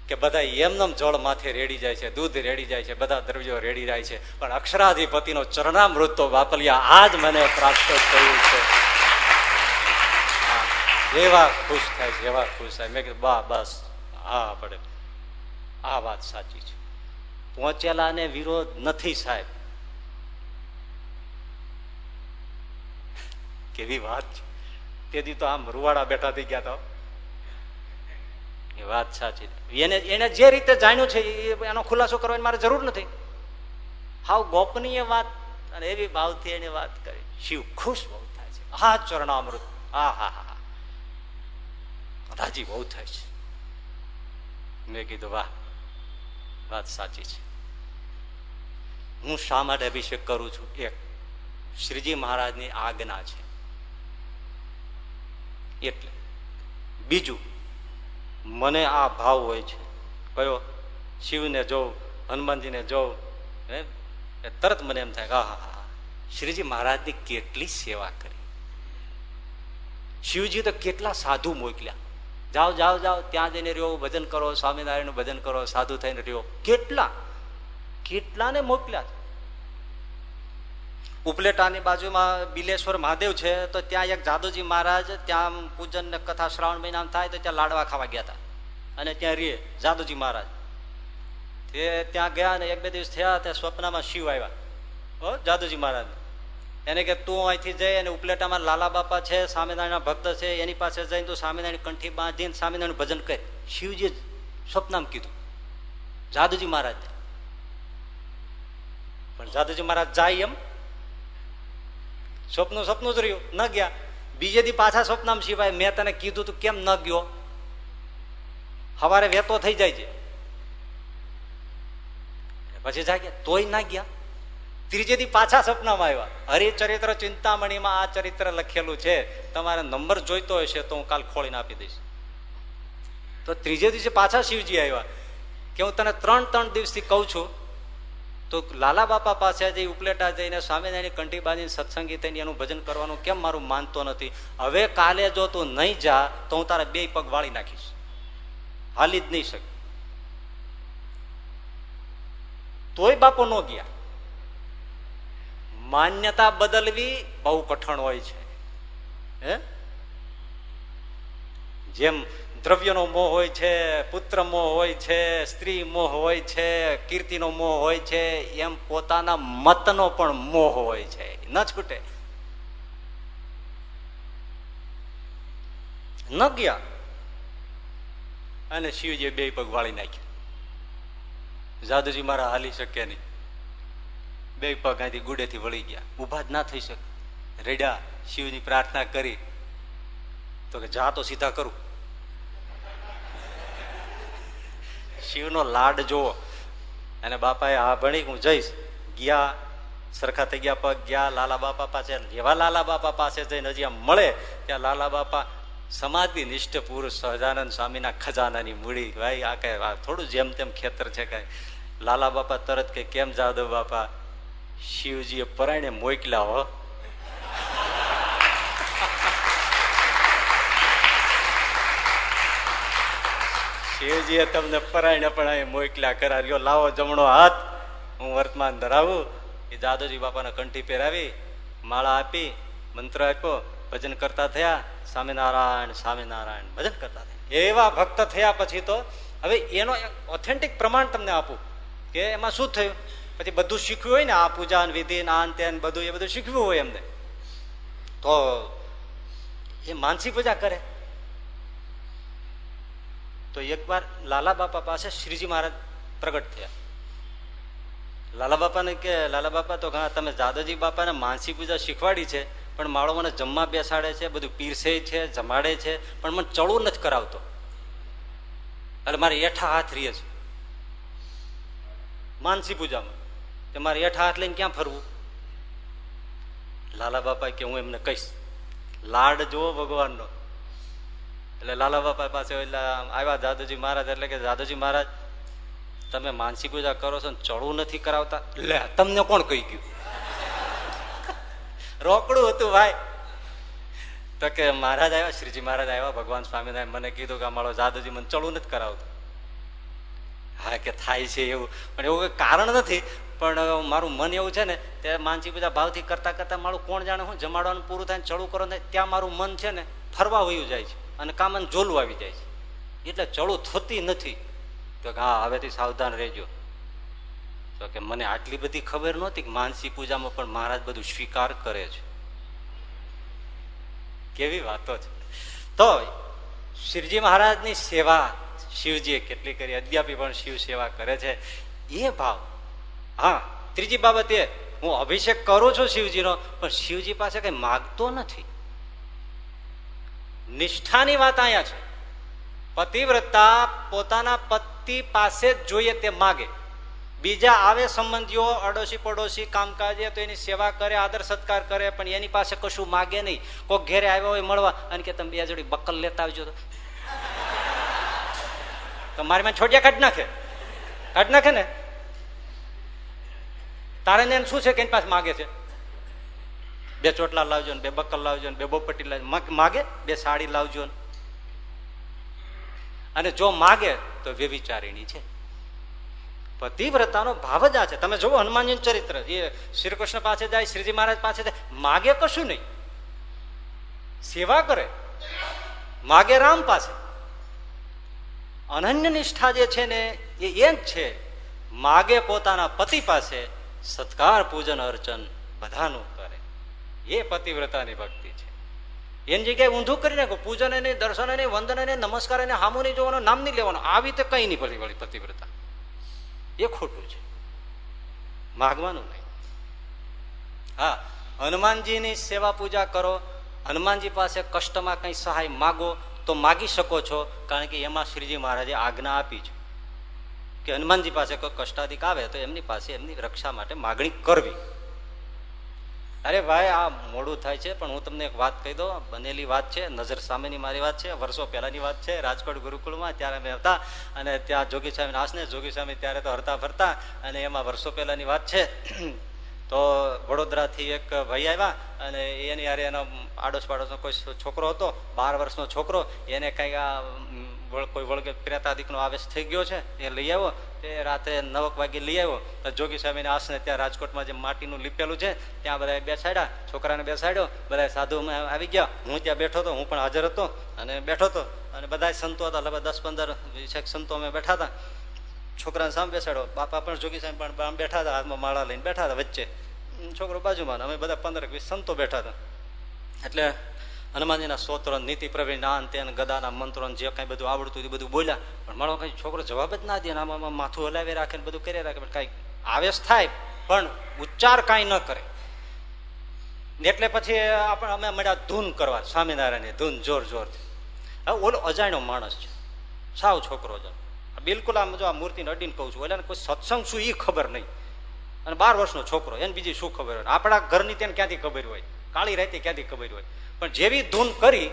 A: કે બધા એમનેમ જળ માથે રેડી જાય છે, દૂધ રેડી જાય છે, બધા દ્રવ્યો રેડી જાય છે. પણ અક્ષરાધિપતિનો ચરણામૃત તો વાપલ્યા આજ મને પ્રાપ્ત થયું છે. એવા ખુશ થાય એવા ખુશ થાય. મેં કીધું બા બસ હા પડે આ વાત સાચી છે. પહોંચેલા ને વિરોધ નથી સાહેબ. કેવી વાત છે. તેથી તો આમ રૂવાડા બેઠા થઈ ગયા તો. એ વાત સાચી એને એને જે રીતે જાણ્યું છે એનો ખુલાસો કરવાની મારે જરૂર નથી. હાવ ગોપનીય વાત અને એવી ભાવથી એની વાત કરી. શિવ ખુશ બહુ થાય છે. હા ચરણામૃત. હા હા હા. રાજી બહુ થાય છે. મેં કીધું, વાહ, વાત સાચી છે. હું શા માટે અભિષેક કરું છું? એક, શ્રીજી મહારાજની આજ્ઞા છે. એટલે, બીજું, મને આ ભાવ હોય છે. કયો? શિવને જોઉં, હનુમાનજીને જોઉં, હે? તરત મને એમ થાય હા હા હા. શ્રીજી મહારાજની કેટલી સેવા કરી. શિવજી તો કેટલા સાધુ મોકલ્યા. જાઓ જાઓ જાઓ, ત્યાં જઈને રહ્યો, ભજન કરો, સ્વામિનારાયણનું ભજન કરો, સાધુ થઈને રહ્યો. કેટલા? કેટલાને મોકલ્યા? ઉપલેટાની બાજુમાં બિલેશ્વર મહાદેવ છે, તો ત્યાં એક જાદુજી મહારાજ, ત્યાં પૂજન ને કથા શ્રાવણ મહિના થાય, તો ત્યાં લાડવા ખાવા ગયા હતા. અને ત્યાં રે જાદુજી મહારાજ. તે ત્યાં ગયા ને એક બે દિવસ થયા, ત્યાં સ્વપ્નમાં શિવ આવ્યા. જાદુજી મહારાજ એને કે તું અહીંથી જઈ અને ઉપલેટામાં લાલા બાપા છે સ્વામિનારાયણ ભક્ત છે, એની પાસે જઈને તું સ્વામિનારાયણ કંઠી બાંધીને સ્વામિનારાયણ ભજન કર. શિવજી સ્વપ્નામ કીધું. જાદુજી મહારાજ. પણ જાદુજી મહારાજ જાય એમ. સ્વપ્ન સ્વપ્ન જ રહ્યું. ન ગયા. બીજે દી પાછા સ્વપ્નામ સિવાય મેં તને કીધું તું કેમ ન ગયો? સવારે વેતો થઈ જાય છે. પછી જાગ્યા. તોય ના ગયા. ત્રીજે દી પાછા સપનામાં આવ્યા. હરિચરિત્ર ચિંતામણીમાં આ ચરિત્ર લખેલું છે. તમારે નંબર જોઈતો હશે તો હું કાલ ખોલીને આપી દઈશ. તો ત્રીજે દિવસે પાછા શિવજી આવ્યા કે હું તને ત્રણ ત્રણ દિવસથી કહું છું. તો લાલા બાપા પાસે જઈ, ઉપલેટા જઈને સ્વામિનારાયણ કંઠી બાંધીને, સત્સંગી થઈને એનું ભજન કરવાનું કેમ મારું માનતો નથી? હવે કાલે જો તું નહીં જા, તો હું તારા બે પગ વાળી નાખીશ. હાલી જ નહીં શકે તોય બાપો ન ગયા. માન્યતા બદલવી બહુ કઠણ હોય છે. હે? જેમ દ્રવ્યનો મોહ હોય છે, પુત્ર મોહ હોય છે, સ્ત્રી મોહ હોય છે, કીર્તિનો મોહ હોય છે, એમ પોતાના મતનો પણ મોહ હોય છે. ન છૂટે ન ગયા. અને શિવજીએ બે પગ વાળી નાખ્યા. જાદુજી મારા હાલી શકે નહીં. બે પગ આથી ગુડેથી વળી ગયા. ઊભા જ ના થઈ શકે રેડ્યા શિવની પ્રાર્થના કરી. તો કે જા તો સીધા કરું. શિવનો લાડ જોવો. અને બાપાએ હા ભણી હું જઈશ. ગયા, સરખા થઈ ગયા પગ, ગયા, લાલા બાપા પાસે. જેવા લાલા બાપા પાસે જઈને હજી મળે, ત્યાં લાલા બાપા સમાધિ નિષ્ઠ પુરુષ સહજાનંદ સ્વામીના ખજાનાની મૂડી. ભાઈ, આ કઈ થોડું જેમ તેમ ખેતર છે કઈ. લાલા બાપા તરત કે કેમ જાદવ બાપા? શિવજીએ પરાયણે મોકલા હો. શિવજીએ તમને પરાયણે પણ અહીં કરા. લ્યો, લાવો જમણો હાથ. હું વર્તમાન ધરાવું. એ દાદોજી બાપાને કંઠી પહેરાવી, માળા આપી, મંત્ર આપ્યો, ભજન કરતા થયા. સ્વામિનારાયણ સ્વામિનારાયણ, ભજન કરતા થયા. એવા ભક્ત થયા પછી તો હવે એનો ઓથેન્ટિક પ્રમાણ તમને આપું કે એમાં શું થયું? પછી બધું શીખ્યું હોય ને, આ પૂજા વિધિ આન તેન બધું, એ બધું શીખવ્યું હોય એમને. તો એ માનસી પૂજા કરે. તો એકવાર લાલા બાપા પાસે શ્રીજી મહારાજ પ્રગટ થયા. લાલા બાપાને કે, લાલા બાપા, તો ઘણા, તમે દાદાજી બાપાને માનસી પૂજા શીખવાડી છે, પણ માળો મને જમવા બેસાડે છે, બધું પીરસે છે, જમાડે છે, પણ મને ચડવું નથી કરાવતો. એટલે મારે એઠા હાથ રહીએ છે. માનસી પૂજામાં. તે મારે હેઠા હાથ લઈને ક્યાં ફરવું? લાલા બાપા કે હું એમને કહીશ. લાડ જુઓ ભગવાનનો. એટલે લાલા બાપા પાસે આવ્યા દાદુજી મહારાજ, એટલે કે દાદુજી મહારાજ, તમે માનસી પૂજા કરો છો ને ચડવું નથી કરાવતા? લે, તમને કોણ કહી ગયું? રોકડું હતું ભાઈ. તો કે મહારાજ આવ્યા, શ્રીજી મહારાજ આવ્યા, ભગવાન સ્વામિનારાયણ મને કીધું કે અમારો દાદાજી મને ચડવું નથી કરાવતું. હા, કે થાય છે એવું. પણ એવું કોઈ કારણ નથી. પણ મારું મન એવું છે ને, તે માનસી પૂજા ભાવથી કરતા કરતા મારું કોણ જાણે હું જમાડવાનું પૂરું થાય ચડું કરો ને, ત્યાં મારું મન છે ને ફરવા વયું જાય છે અને કામન જોલું આવી જાય છે. એટલે ચડું થતી નથી. તો કે હા, હવેથી સાવધાન રહેજો. તો કે મને આટલી બધી ખબર નહોતી કે માનસી પૂજામાં પણ મહારાજ બધું સ્વીકાર કરે છે. કેવી વાતો છે. તો શિવજી મહારાજની સેવા શિવજીએ કેટલી કરી, અદ્યાપી પણ શિવ સેવા કરે છે. એ ભાવ હા, ત્રીજી બાબત એ, હું અભિષેક કરું છું શિવજીનો, પણ શિવજી પાસે કઈ માગતો નથી. નિષ્ઠાની વાત અહીંયા છે. પતિવ્રતા પોતાના પતિ પાસે જ જોઈએ તે માગે. બીજા આવે સંબંધીઓ, અડોશી પડોશી, કામકાજે તો એની સેવા કરે, આદર સત્કાર કરે, પણ એની પાસે કશું માગે નહીં. કોઈ ઘેરે આવ્યો હોય મળવા, અને કે તમે બે જોડી બકલ લેતા આવજો તો. મારી માં છોડિયા કાઢ નાખે. કાઢ નાખે ને? તારે ને શું છે કે પાસે માગે છે? બે ચોટલા લાવજો ને, બે બક્કલ લાવજો ને, બે બોપટ્ટી લાવજો માગે બે સાડી લાવજો અને જો માગે તો વ્યવિચારીણી છે. પતિવ્રતાનો ભાવ જ આ છે. તમે જુઓ હનુમાનજી ચરિત્ર. એ શ્રી કૃષ્ણ પાસે જાય, શ્રીજી મહારાજ પાસે જાય. માગે કશું નહીં. સેવા કરે. માગે રામ પાસે. અનન્ય નિષ્ઠા જે છે ને, એ એમ છે. માગે પોતાના પતિ પાસે સત્કાર, પૂજન, અર્ચન બધાનું કરે. એ પતિવ્રતાની ભક્તિ છે. એની જગ્યાએ ઊંધું કરી નાખો પૂજન નહીં દર્શન નહીં વંદન નહીં નમસ્કાર નહીં હામો નહીં જોવાનું નામ નહીં લેવાનું. આવી રીતે કઈ નહીં પડી વળી પતિવ્રતા. એ ખોટું છે. માગવાનું નહીં. હા, હનુમાનજીની સેવા પૂજા કરો. હનુમાનજી પાસે કષ્ટમાં કઈ સહાય માગો તો માગી શકો છો, કારણ કે એમાં શ્રીજી મહારાજે આજ્ઞા આપી છે. કે હનુમાનજી પાસે કોઈ કષ્ટાધિક આવે તો એમની પાસે એમની રક્ષા માટે માગણી કરવી. અરે ભાઈ, આ મોડું થાય છે, પણ હું તમને એક વાત કહી દઉં. બનેલી વાત છે, નજર સામેની મારી વાત છે, વર્ષો પહેલાની વાત છે. રાજકોટ ગુરુકુળમાં ત્યારે અમે હતા અને ત્યાં જોગી સ્વામી આસને જોગી સ્વામી ત્યારે તો હરતા ફરતા અને એમાં વર્ષો પહેલાની વાત છે. [CLEARS THROAT] તો વડોદરાથી એક ભાઈ આવ્યા અને એની યારે એનો આડોશ પાડોશનો કોઈ છોકરો હતો, બાર વર્ષનો છોકરો, એને કંઈક કોઈ વળગે પ્રેતાદિકનો આવેશ થઈ ગયો છે, એ લઈ આવ્યો, તે રાત્રે નવક વાગે લઈ આવ્યો. તો જોગી સ્વામીને આસને ત્યાં રાજકોટમાં જે માટીનું લીપેલું છે, ત્યાં બધા બેસાડ્યા, છોકરાને બેસાડ્યો બધા સાધુ આવી ગયા. હું ત્યાં બેઠો હતો, હું પણ હાજર હતો અને બેઠો હતો. અને બધા સંતો હતા, લગભગ દસ પંદર વીસેક સંતો અમે બેઠા હતા. છોકરાને સામે બેસાડ્યો. બાપા પણ, જોગી સાહેબ પણ બેઠા હતા, હાથમાં માળા લઈને બેઠા હતા વચ્ચે. છોકરો બાજુમાં અમે બધા પંદર વીસ સંતો બેઠા હતા. એટલે હનુમાનજીના સ્તોત્રો નીતિ પ્રવીણ તેન ગદાના મંત્રો જે કાંઈ બધું આવડતું એ બધું બોલ્યા. પણ મારો કઈ છોકરો જવાબ જ ના દે આમાં માથું હલાવી રાખે ને બધું કરી રાખે, પણ કાંઈ આવેશ થાય, પણ ઉચ્ચાર કાંઈ ન કરે. એટલે પછી આપણે અમે મળ્યા ધૂન કરવા સ્વામિનારાયણ ધૂન, જોર જોરથી હવે ઓલો અજાણ્યો માણસ છે, સાવ છોકરો છે. બિલકુલ આમ જો આ મૂર્તિને અડીને કહું છું, એટલે કોઈ સત્સંગ શું એ ખબર નહીં. અને બાર વર્ષનો છોકરો, એને બીજી શું ખબર હોય? આપણા ઘરની તેને ક્યાંથી ખબર હોય? કાળી રાતે ક્યાંથી ખબર હોય? પણ જેવી ધૂન કરી,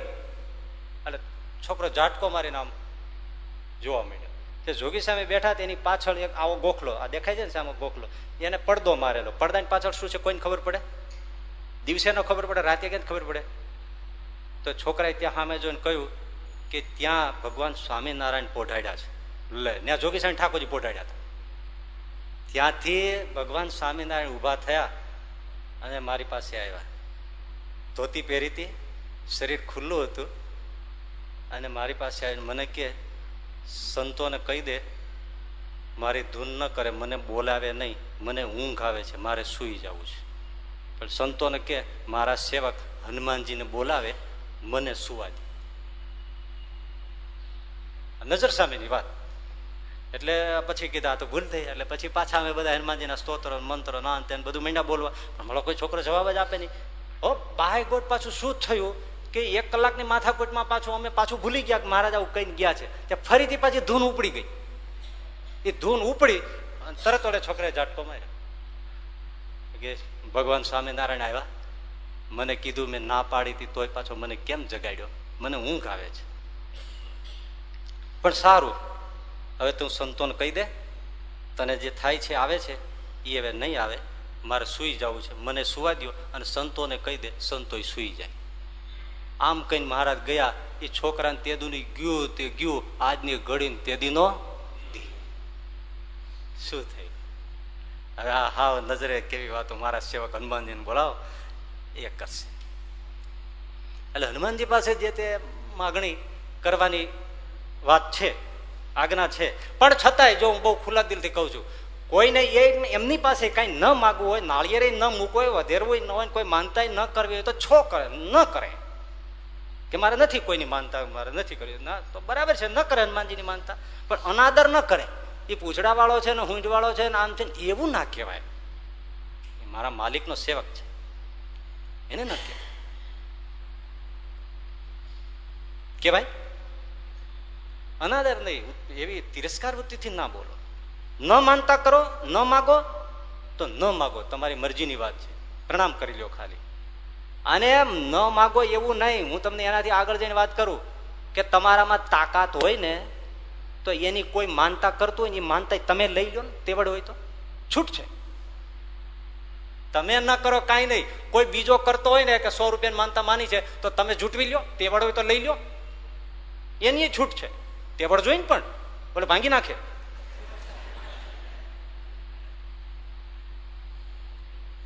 A: એટલે છોકરો ઝાટકો મારીને આમ જોવા માંડ્યો. તે જોગી સામે બેઠા, તેની પાછળ એક આવો ગોખલો, આ દેખાય છે ને સામે ગોખલો, એને પડદો મારેલો. પડદાની પાછળ શું છે કોઈને ખબર પડે? દિવસે ન ખબર પડે, રાતે ક્યાં ખબર પડે? તો છોકરાએ ત્યાં સામે જોઈને કહ્યું કે ત્યાં ભગવાન સ્વામિનારાયણ પોઢાડ્યા છે. લે, ત્યાં જોગી સામે ઠાકોરજી પોઢાડ્યા હતા. ત્યાંથી ભગવાન સ્વામિનારાયણ ઊભા થયા અને મારી પાસે આવ્યા. ધોતી પહેરી હતી શરીર ખુલ્લું હતું અને મારી પાસે આવીને મને કે સંતોને કહી દે, મારી ધૂન ન કરે, મને બોલાવે નહીં, મને ઊંઘ આવે છે, મારે સૂઈ જવું છે. પણ સંતોને કે મારા સેવક હનુમાનજીને બોલાવે, મને સુવા દે. નજર સામેની વાત. એટલે પછી કીધા તો ભૂલ થઈ, એટલે પછી પાછા અમે બધા હનુમાનજીના સ્તોત્ર મંત્ર ના તેને બધું મીંડા બોલવા. પણ કોઈ છોકરો જવાબ જ આપે નહીં. ઓ બાય ગોટ પાછું શું થયું? કે એક કલાકની માથાકૂટમાં પાછું અમે પાછું ભૂલી ગયા કે મહારાજ આવું કહીને ગયા છે. ત્યાં ફરીથી પાછી ધૂન ઉપડી ગઈ. એ ધૂન ઉપડી તરત વડે છોકરે ઝાટકો માર્યો. ભગવાન સ્વામિનારાયણ આવ્યા. મને કીધું મેં ના પાડી હતી, તોય પાછો મને કેમ જગાડ્યો? મને ઊંઘ આવે છે. પણ સારું. હવે તું સંતોને કહી દે. તને જે થાય છે, આવે છે એ હવે નહીં આવે. મારે સૂઈ જવું છે. મને સુવા દો અને સંતોને કહી દે, સંતોય સૂઈ જાય. આમ કહીને મહારાજ ગયા એ છોકરાને તેદુની ગયું, તે ગયું, આજની ઘડીને તેદીનો દી. શું થયું? હવે આ હાવ નજરે કેવી વાતો મારા સેવક હનુમાનજીને બોલાવો. એ કરશે એટલે હનુમાનજી પાસે જે તે માગણી કરવાની વાત છે, આજ્ઞા છે, પણ છતાંય જો હું બહુ ખુલ્લા દિલથી કહું છું, કોઈને એ એમની પાસે કાંઈ ન માગવું હોય, નાળિયેરે ન મૂકવું હોય, વધેરવું ન હોય, કોઈ માનતા ન કરવી હોય તો છો કરે ન કરે. કે મારે નથી કોઈની માનતા, મારે નથી કર્યું ના, તો બરાબર છે, ન કરે હનુમાનજીની માનતા. પણ અનાદર ન કરે. એ પૂછડા વાળો છે ને વાળો છે ને આમ છે ને એવું ના કહેવાય. મારા માલિકનો સેવક છે. એને ન કહેવાય. કેવાય અનાદર નહીં, એવી તિરસ્કાર વૃત્તિથી ના બોલો. ન માનતા કરો, ન માગો, તો ન માગો. તમારી મરજીની વાત છે. પ્રણામ કરી લો ખાલી. અને એમ ન માગો એવું નહીં. હું તમને એનાથી આગળ જઈને વાત કરું કે તમારામાં તાકાત હોય ને, તો એની કોઈ માનતા કરતું હોય ને, એ માનતા તમે લઈ લો ને, તેવડ હોય તો. છૂટ છે. તમે ન કરો કાંઈ નહીં. કોઈ બીજો કરતો હોય ને કે સો રૂપિયાની માનતા માની છે, તો તમે જૂટવી લ્યો, તેવડ હોય તો લઈ લો એની છૂટ છે. તેવડ જોઈને પણ. બોલે, ભાંગી નાખે.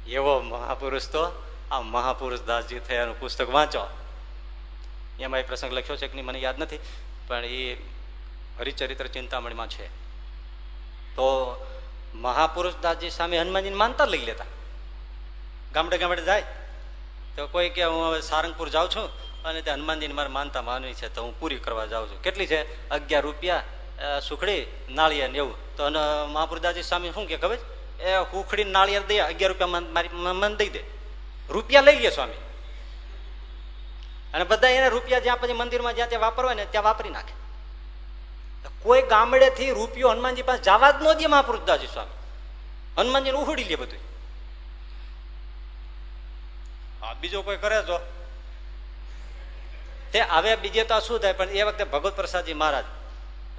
A: એવો મહાપુરુષ તો આ મહાપુરુષ દાસજી થયાનું પુસ્તક વાંચો. એમાં એ પ્રસંગ લખ્યો છે કે મને યાદ નથી, પણ એ હરિચરિત્ર ચિંતામણીમાં છે. તો મહાપુરુષ દાસજી સામે હનુમાનજીને માનતા લઈ લેતા. ગામડે ગામડે જાય. તો કોઈ કે હું હવે સારંગપુર જાઉં છું, અને તે હનુમાનજીની મારે માનતા માનવી છે, તો હું પૂરી કરવા જાઉં છું. કેટલી છે? અગિયાર રૂપિયા સુખડી, નાળિયેર ને એવું. તો અને મહાપુરદાસજી સ્વામી શું કે ખબર એ હુખડી નાળિયેર દે, અગિયાર રૂપિયા મારી મન દઈ દે. રૂપિયા લઈ લે સ્વામી. અને બધા એને રૂપિયા જ્યાં પછી મંદિરમાં જ્યાં ત્યાં વાપરવા ને ત્યાં વાપરી નાખે. કોઈ ગામડેથી રૂપિયો હનુમાનજી પાસે જવા જ ન દે મહાપુરુષદાસજી સ્વામી. હનુમાનજીને ઉહડી લે બધું બીજો કોઈ કરે જો તે હવે બીજે તો શું થાય? પણ એ વખતે ભગવત પ્રસાદજી મહારાજ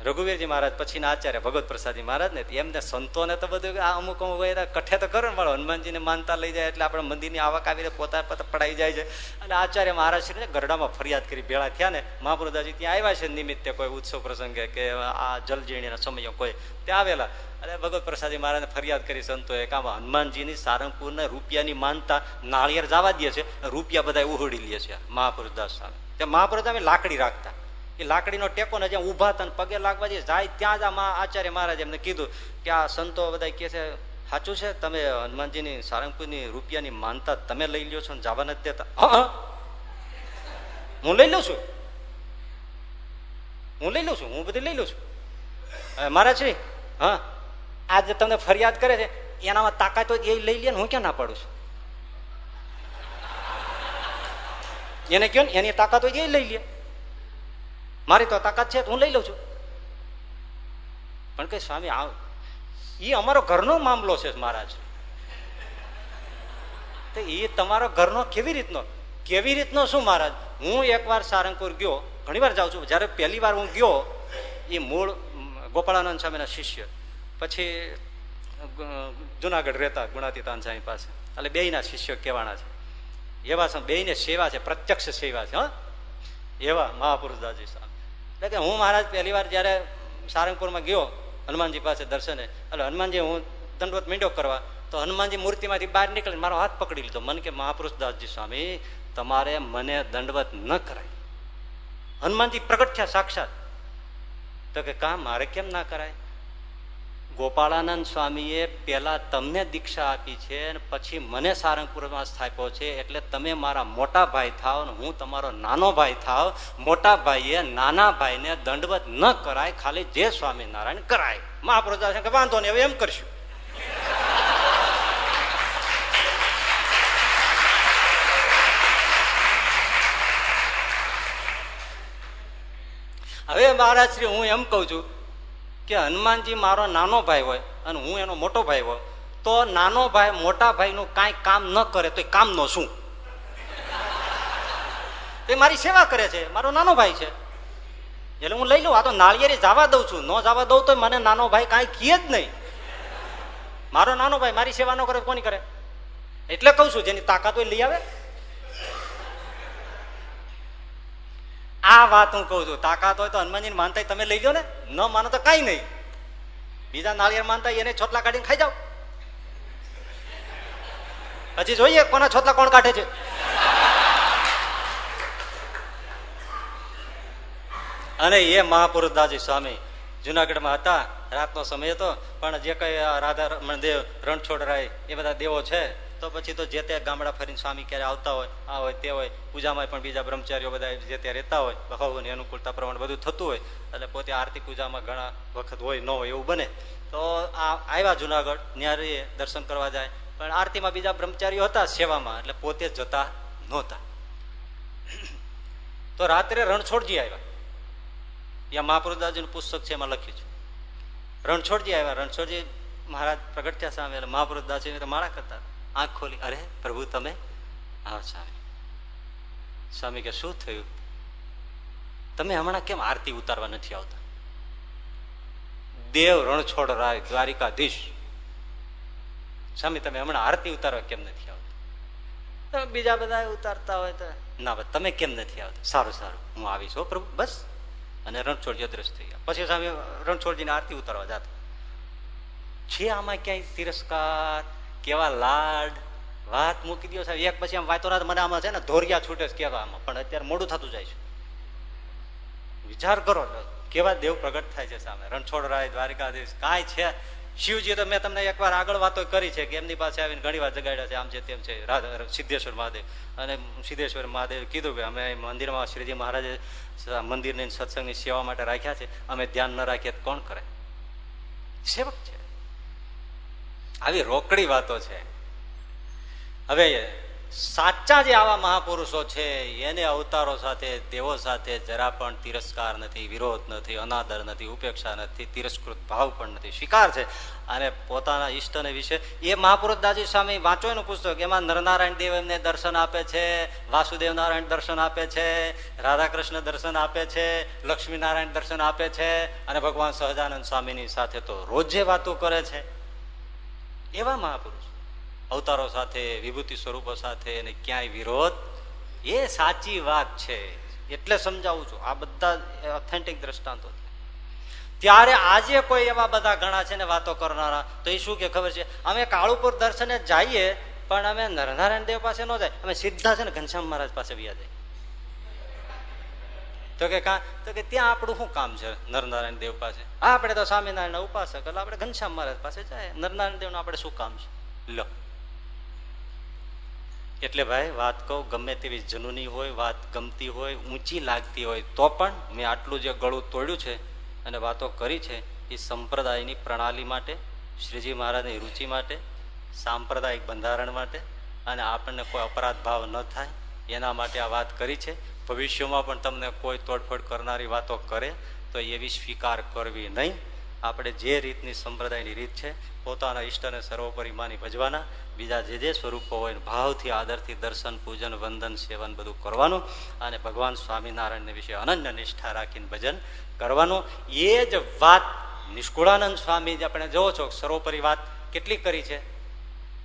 A: રઘુવીરજી મહારાજ પછીના આચાર્ય ભગવત પ્રસાદજી મહારાજ ને એમને સંતોને તો બધું આ અમુક અમુક કઠે તો કરો મારો હનુમાનજીને માનતા લઈ જાય એટલે આપણે મંદિરની આવક આવીને પોતા પોતા પડાઈ જાય છે. અને આચાર્ય મહારાજ શ્રી ગરડામાં ફરિયાદ કરી ભેળા થયા ને મહાપ્રદાજી ત્યાં આવ્યા છે નિમિત્તે કોઈ ઉત્સવ પ્રસંગે કે આ જલજીણીના સમયો કોઈ, ત્યાં આવેલા. અને ભગવત પ્રસાદી મહારાજને ફરિયાદ કરી સંતોએ કામ હનુમાનજીની સારંગપુરને રૂપિયાની માનતા નાળિયેર જવા દે છે, રૂપિયા બધા ઉહડી લે છે મહાપુરુષદાસ સામે. ત્યાં મહાપુરુષ લાકડી રાખતા. એ લાકડીનો ટેકો ને જ્યાં ઊભા હતા પગે લાગવા જે જાય ત્યાં જ આ આચાર્ય મહારાજ એમને કીધું કે આ સંતો બધા કે છે, સાચું છે, તમે હનુમાનજીની સારંગપુરની રૂપિયાની માનતા તમે લઈ લ્યો છો ને જવા નથી દેતા. હું લઈ લઉં છું. હું લઈ લઉં છું, હું બધી લઈ લઉં છું. મહારાજ શ્રી હા, આજે તમને ફરિયાદ કરે છે, એનામાં તાકાત હોય એ લઈ લે ને હું ક્યાં ના પાડું છું? એને ને, એની તાકાત હોય એ લઈ લે. મારી તો તાકાત છે હું લઈ લઉં છું. પણ કે સ્વામી, આવ. એ અમારો ઘરનો મામલો છે મહારાજ. તો એ તમારો ઘરનો કેવી રીતનો? કેવી રીતનો શું મહારાજ? હું એકવાર સારંગપુર ગયો ઘણી વાર જાઉં છું, જયારે પહેલી વાર હું ગયો એ મૂળ ગોપાળાનંદ સ્વામીના શિષ્ય. પછી જુનાગઢ રહેતા ગુણાતીતાન સ્વામી પાસે. એટલે બેયના શિષ્યો કહેવાના છે. એવા બેયને સેવા છે, પ્રત્યક્ષ સેવા છે, હા? એવા મહાપુરુષદાસજી સ્વામી એટલે કે હું મહારાજ પહેલી વાર જયારે સારંગપુરમાં ગયો હનુમાનજી પાસે દર્શને, એટલે હનુમાનજી, હું દંડવત મીંડો કરવા, તો હનુમાનજી મૂર્તિમાંથી બહાર નીકળીને મારો હાથ પકડી લીધો. મને કે, મહાપુરુષદાસજી સ્વામી, તમારે મને દંડવત ન કરાય. હનુમાનજી પ્રગટ થયા સાક્ષાત. તો કે, કા, મારે કેમ ના કરાય? ગોપાળાનંદ સ્વામીએ પેલા તમને દીક્ષા આપી છે અને પછી મને સારંગપુરમાં સ્થાપ્યો છે એટલે તમે મારા મોટા ભાઈ થાવ ને હું તમારો નાનો ભાઈ થાવ. મોટા ભાઈએ નાના ભાઈને દંડવત ન કરાય, ખાલી જે સ્વામિનારાયણ કરાય. મહાપ્રજા કે વાંધો નહીં, હવે એમ કરશું. હવે મહારાજ શ્રી, હું એમ કઉ છું કે હનુમાનજી મારો નાનો ભાઈ હોય અને હું એનો મોટો ભાઈ હોય, તો નાનો ભાઈ મોટા ભાઈનું કાંઈ કામ ન કરે તો કામ નો શું? તે મારી સેવા કરે છે, મારો નાનો ભાઈ છે. એટલે હું લઈ લઉં, આ તો નાળિયેરી જવા દઉં છું. ન જવા દઉં તો મને નાનો ભાઈ કાંઈ કીએ જ નહીં. મારો નાનો ભાઈ મારી સેવા ન કરે કોની કરે? એટલે કઉ છું, જેની તાકાત હોય લઈ આવે. આ વાત હું કઉ છું. તાકાત હોય તો હનુમાનજી માનતા તમે લઈ જાઓ ને. ન માનો તો કઈ નહીં. બીજા નાળિયેર માનતા એને છોટલા કાઢીને ખાઈ જાઓ. હજી જોઈએ કોના છોટલા કોણ કાઢે છે. અને એ મહાપુરુષ દાજી સ્વામી જુનાગઢમાં હતા. રાતનો સમય હતો, પણ જે કઈ રાધા રમણ દેવ રણછોડરાય એ બધા દેવો છે તો પછી તો જે તે ગામડા ફરીને સ્વામી ક્યારે આવતા હોય, આ હોય, તે હોય, પૂજામાં પણ બીજા બ્રહ્મચારીઓ બધા જે ત્યાં રહેતા હોય ભાવોની અનુકૂળતા પ્રમાણે બધું થતું હોય, એટલે પોતે આરતી પૂજામાં ઘણા વખત હોય, ન હોય એવું બને. તો આ આવ્યા જુનાગઢ ન્યારે દર્શન કરવા જાય. પણ આરતીમાં બીજા બ્રહ્મચારીઓ હતા સેવામાં, એટલે પોતે જતા નહોતા. તો રાત્રે રણછોડજી આવ્યા. ત્યાં મહાપુરુદાસજીનું પુસ્તક છે એમાં લખ્યું છે. રણછોડજી આવ્યા, રણછોડજી મહારાજ પ્રગટ થયા સામે, એટલે મહાપુરુદાસજી મારા કરતા આંખ ખોલી અરે પ્રભુ તમે આવો સ્વામી સ્વામી કે શું થયું? તમે હમણાં કેમ આરતી ઉતારવા નથી આવતા? દેવ રણછોડ રાય દ્વારિકાધીશ. સ્વામી તમે હમણાં આરતી ઉતારવા કેમ નથી આવતા? બીજા બધા ઉતારતા હોય તો. ના તમે કેમ નથી આવતા? સારું સારું હું આવીશ હો પ્રભુ બસ. અને રણછોડ અદ્રશ્ય થઈ ગયા. પછી સ્વામી રણછોડજીને આરતી ઉતારવા જતા. છે આમાં ક્યાંય તિરસ્કાર? કેવા લાડ, વાત મૂકી દો સાહેબ. એક પછી આમ વાતો મને આમાં છે ને, ધોરિયા છૂટે કેવા આમાં. પણ અત્યારે મોડું થતું જાય છે. વિચાર કરો, કેવા દેવ પ્રગટ થાય છે સામે. રણછોડરાય દ્વારિકાધીશ, કાંઈ છે? શિવજી તો મેં તમને એકવાર આગળ વાતો કરી છે કે એમની પાસે આવીને ઘણી વાર જગાડ્યા છે. આમ છે તેમ છે સિદ્ધેશ્વર મહાદેવ. અને સિદ્ધેશ્વર મહાદેવ કીધું કે અમે મંદિરમાં શ્રીજી મહારાજે મંદિરની સત્સંગની સેવા માટે રાખ્યા છે. અમે ધ્યાન ન રાખીએ કોણ કરે? સેવક છે. આવી રોકડી વાતો છે. હવે સાચા જે આવા મહાપુરુષો છે, એને અવતારો સાથે, દેવો સાથે જરા પણ તિરસ્કાર નથી, વિરોધ નથી, અનાદર નથી, ઉપેક્ષા નથી, તિરસ્કૃત ભાવ પણ નથી સ્વીકાર છે. અને પોતાના ઈષ્ટને વિશે એ મહાપુરુષ દાજી સ્વામી વાંચો એનું પુસ્તક. એમાં નરનારાયણ દેવ એમને દર્શન આપે છે વાસુદેવ નારાયણ દર્શન આપે છે, રાધાકૃષ્ણ દર્શન આપે છે, લક્ષ્મીનારાયણ દર્શન આપે છે, અને ભગવાન સહજાનંદ સ્વામીની સાથે તો રોજે વાતો કરે છે. એવા મહાપુરુષ. અવતારો સાથે, વિભૂતિ સ્વરૂપો સાથે અને ક્યાંય વિરોધ, એ સાચી વાત છે. એટલે સમજાવું છું, આ બધા ઓથેન્ટિક દ્રષ્ટાંતો ત્યારે આજે કોઈ એવા બધા ઘણા છે ને વાતો કરનારા, તો એ શું કે ખબર છે? અમે કાળુપુર દર્શને જઈએ, પણ અમે નરનારાયણ દેવ પાસે ન જાય. અમે સીધા છે ને ઘનશ્યામ મહારાજ પાસે વ્યા જાય તો કે કા તો કે ત્યાં આપણું શું કામ છે? નરનારાયણ દેવ પાસે. આપણે તો સ્વામિનારાયણ ઉપાસક, એટલે આપણે ઘનશ્યામ મહારાજ પાસે જાય. નરનારાયણ દેવ આપણે શું કામ છે? લો. એટલે ભાઈ, વાત કહું, ગમે તેવી જનુની હોય, વાત ગમતી હોય, ઊંચી લાગતી હોય, તો પણ મેં આટલું જે ગળું તોડ્યું છે અને વાતો કરી છે, એ સંપ્રદાયની પ્રણાલી માટે, શ્રીજી મહારાજની રુચિ માટે, સાંપ્રદાયિક બંધારણ માટે, અને આપણને કોઈ અપરાધ ભાવ ન થાય એના માટે આ વાત કરી છે. ભવિષ્યમાં પણ તમને કોઈ તોડફોડ કરનારી વાતો કરે, તો એવી સ્વીકાર કરવી નહીં. આપણે જે રીતની સંપ્રદાયની રીત છે, પોતાના ઈષ્ટને સર્વોપરી માની ભજવાના, બીજા જે જે સ્વરૂપો હોય ભાવથી, આદરથી, દર્શન, પૂજન, વંદન, સેવન બધું કરવાનું અને ભગવાન સ્વામિનારાયણને વિશે અનન્ય નિષ્ઠા રાખીને ભજન કરવાનું. એ જ વાત નિષ્કુળાનંદ સ્વામી આપણે જોવો છો, સર્વોપરી વાત કેટલી કરી છે?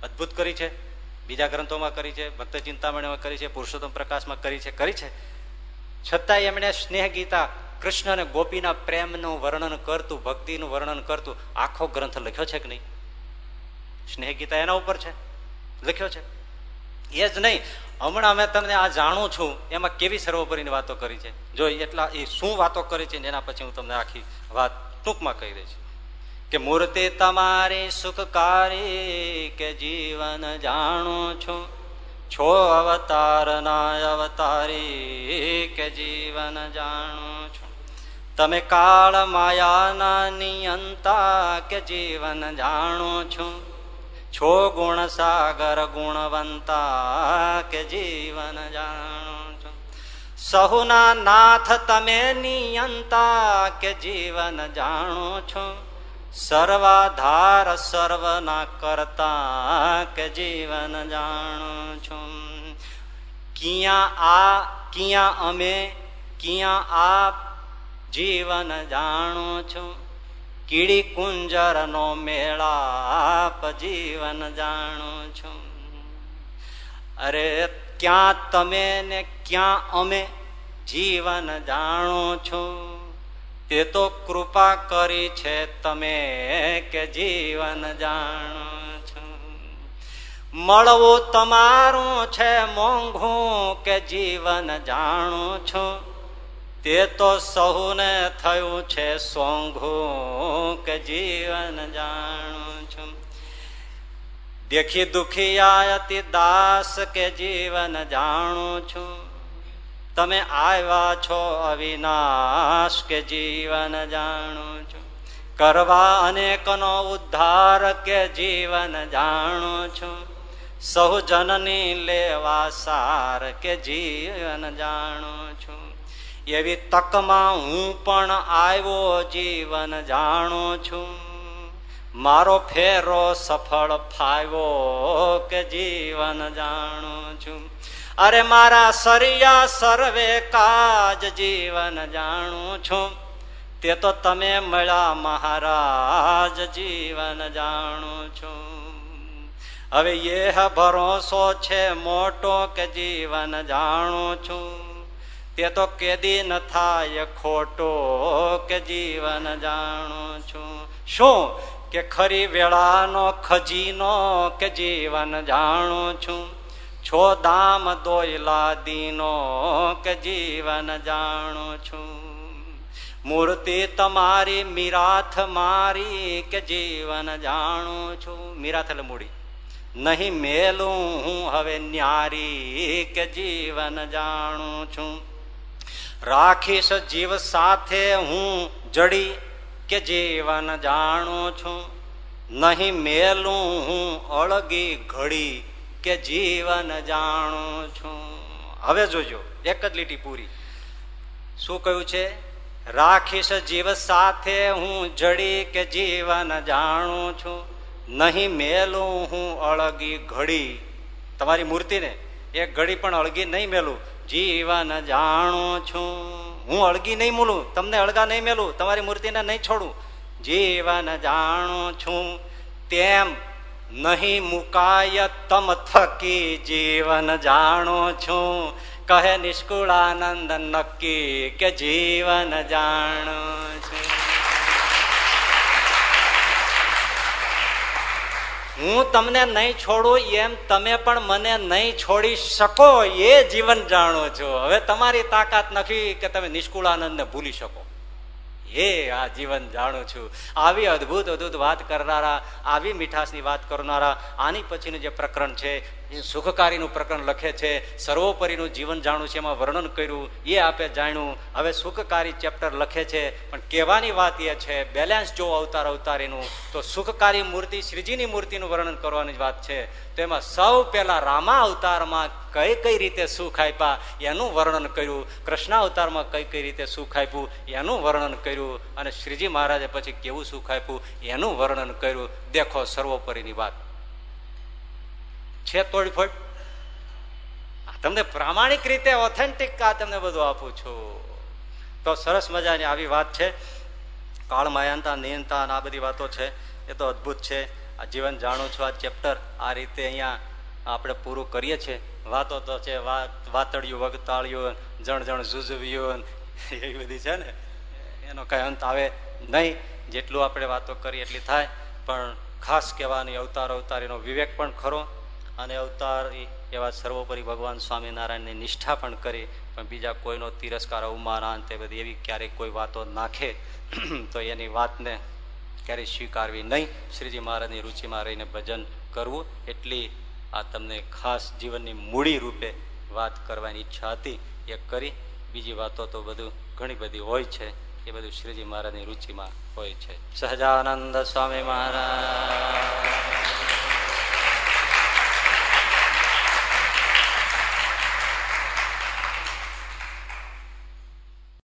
A: અદભુત કરી છે. બીજા ગ્રંથોમાં કરી છે, ભક્ત ચિંતામણીમાં કરી છે, પુરુષોત્તમ પ્રકાશમાં કરી છે કરી છે. છતાંય એમણે સ્નેહ ગીતા કૃષ્ણ અને ગોપીના પ્રેમનું વર્ણન કરતું, ભક્તિનું વર્ણન કરતું, આખો ગ્રંથ લખ્યો છે કે નહીં? સ્નેહ ગીતા એના ઉપર છે. લખ્યો છે. એ જ નહીં, હમણાં અમે તમને આ જાણું છું, એમાં કેવી સર્વોપરીની વાતો કરી છે. જો એટલા, એ શું વાતો કરી છે એના પછી હું તમને આખી વાત ટૂંકમાં કહી દઈશ. કે મૂર્તિ તમારી સુખકારી કે જીવન જાણું છું. છો અવતાર, ના અવતારી કે જીવન જાણું છું. તમે કાળ માયાના નિયંતા કે જીવન જાણું છું. છો ગુણ સાગર ગુણવંતા કે જીવન જાણું છું. સહુના નાથ તમે નિયંતા કે જીવન જાણું છું. સર્વાધાર સર્વના કરતા કે જીવન જાણું છું. કિયા આ, કિયા અમે, કિયા આપ જીવન જાણું છું. કીડી કુંજર નો મેળાપ જીવન જાણું છું. અરે ક્યાં તમે ને ક્યાં અમે જીવન જાણું છું. તે તો કૃપા કરી છે તમે કે જીવન જાણો છો. મળવું તમારું છે મોંઘું કે જીવન જાણું છું. તે તો સહુને થયું છે સોંઘું કે જીવન જાણું છું. દેખી દુખી અતિ દાસ કે જીવન જાણું છું. તમે આવ્યા છો અવિનાશ કે જીવન જાણું છું. કરવા અનેકનો ઉદ્ધાર કે જીવન જાણું છું. સહુ જનની લેવા સાર કે જીવન જાણું છું. એવી તકમાં હું પણ આવ્યો જીવન જાણું છું. મારો ફેરો સફળ ફાવ્યો કે જીવન જાણું છું. અરે મારા સરિયા સર્વે કાજ જીવન જાણું છું. તે તો તમે મળ્યા મહારાજ જીવન જાણું છું. હવે એ ભરોસો છે મોટો કે જીવન જાણું છું. તે તો કેદી ન થાય ખોટો કે જીવન જાણું છું. શું? કે ખરી વેળાનો, ખજીનો કે જીવન જાણું છું. છો દામ દોયલા દીનો કે જીવન જાણું છું. મૂર્તિ તમારી, મીરાથ મારી કે જીવન જાણું છું. મીરાથ એટલે મૂડી. નહીં મેલું હું હવે ન્યારી કે જીવન જાણું છું. રાખીશ જીવ સાથે હું જડી કે જીવન જાણું છું. નહીં મેલું હું અળગી ઘડી કે જીવન જાણું છું. હવે જોજો, એક જ લીટી પૂરી. શું કહ્યું છે? રાખીશ જીવ સાથે હું જડી કે જીવન જાણું છું. નહીં મેલું હું અળગી ઘડી. તમારી મૂર્તિને, એક ઘડી પણ અળગી નહીં મેલું. જીવન જાણું છું. હું અળગી નહીં મૂલું, તમને અળગા નહીં મેલું, તમારી મૂર્તિને નહીં છોડું. જીવન જાણું છું. તેમ નહીં મુકાય તમ થકી જીવન જાણો છું. કહે નિષ્કુળાનંદ નક્કી કે જીવન જાણું છું. હું તમને નહીં છોડું એમ તમે પણ મને નહીં છોડી શકો એ જીવન જાણો છો. હવે તમારી તાકાત નથી કે તમે નિષ્કુળાનંદને ભૂલી શકો. હે, આ જીવન જાણું છું. આવી અદભુત અદભુત વાત કરનારા, આવી મીઠાશની વાત કરનારા, આની પછીનું જે પ્રકરણ છે એ સુખકારીનું પ્રકરણ લખે છે. સર્વોપરીનું જીવન જાણું છે, એમાં વર્ણન કર્યું. એ આપે જાણ્યું. હવે સુખકારી ચેપ્ટર લખે છે. પણ કહેવાની વાત એ છે બેલેન્સ જો અવતાર અવતારીનું, તો સુખકારી મૂર્તિ, શ્રીજીની મૂર્તિનું વર્ણન કરવાની વાત છે. તો એમાં સૌ પહેલા રામા અવતારમાં કઈ કઈ રીતે સુખ આપ્યા, એનું વર્ણન કર્યું. કૃષ્ણ અવતારમાં કઈ કઈ રીતે સુખ આપ્યું, એનું વર્ણન કર્યું. અને શ્રીજી મહારાજે પછી કેવું સુખ આપ્યું, એનું વર્ણન કર્યું. દેખો સર્વોપરીની વાત. છે તોડફોડ? તમને પ્રામાણિક રીતે ઓથેન્ટિક આ તમને બધું આપું છું. તો સરસ મજાની આવી વાત છે. કાળ માયાનતા નિયંતા આ બધી વાતો છે. એ તો અદભુત છે. આ જીવન જાણું છું. આ ચેપ્ટર આ રીતે અહીંયા આપણે પૂરું કરીએ છીએ. વાતો તો છે, વાત, વાતળિયું, વગતાળ્યું જણ જણ ઝુઝવ્યું એવી બધી છે ને. એનો કઈ અંત આવે નહીં. જેટલું આપણે વાતો કરીએ એટલી થાય. પણ ખાસ કહેવાની અવતાર અવતારીનો વિવેક પણ ખરો. અને અવતાર એવા સર્વોપરી ભગવાન સ્વામિનારાયણની નિષ્ઠા પણ કરી, પણ બીજા કોઈનો તિરસ્કાર, અવમાન તે બધી એવી ક્યારેક કોઈ વાતો નાખે, [CLEARS THROAT] તો એની વાતને ક્યારેય સ્વીકારવી નહીં. શ્રીજી મહારાજની રુચિમાં રહીને ભજન કરવું એટલી આ તમને ખાસ જીવનની મૂડી રૂપે વાત કરવાની ઈચ્છા હતી. એ કરી, બીજી વાતો તો બધું ઘણી બધી હોય છે, એ બધું શ્રીજી મહારાજની રુચિમાં હોય છે. સહજાનંદ સ્વામી મહારાજ.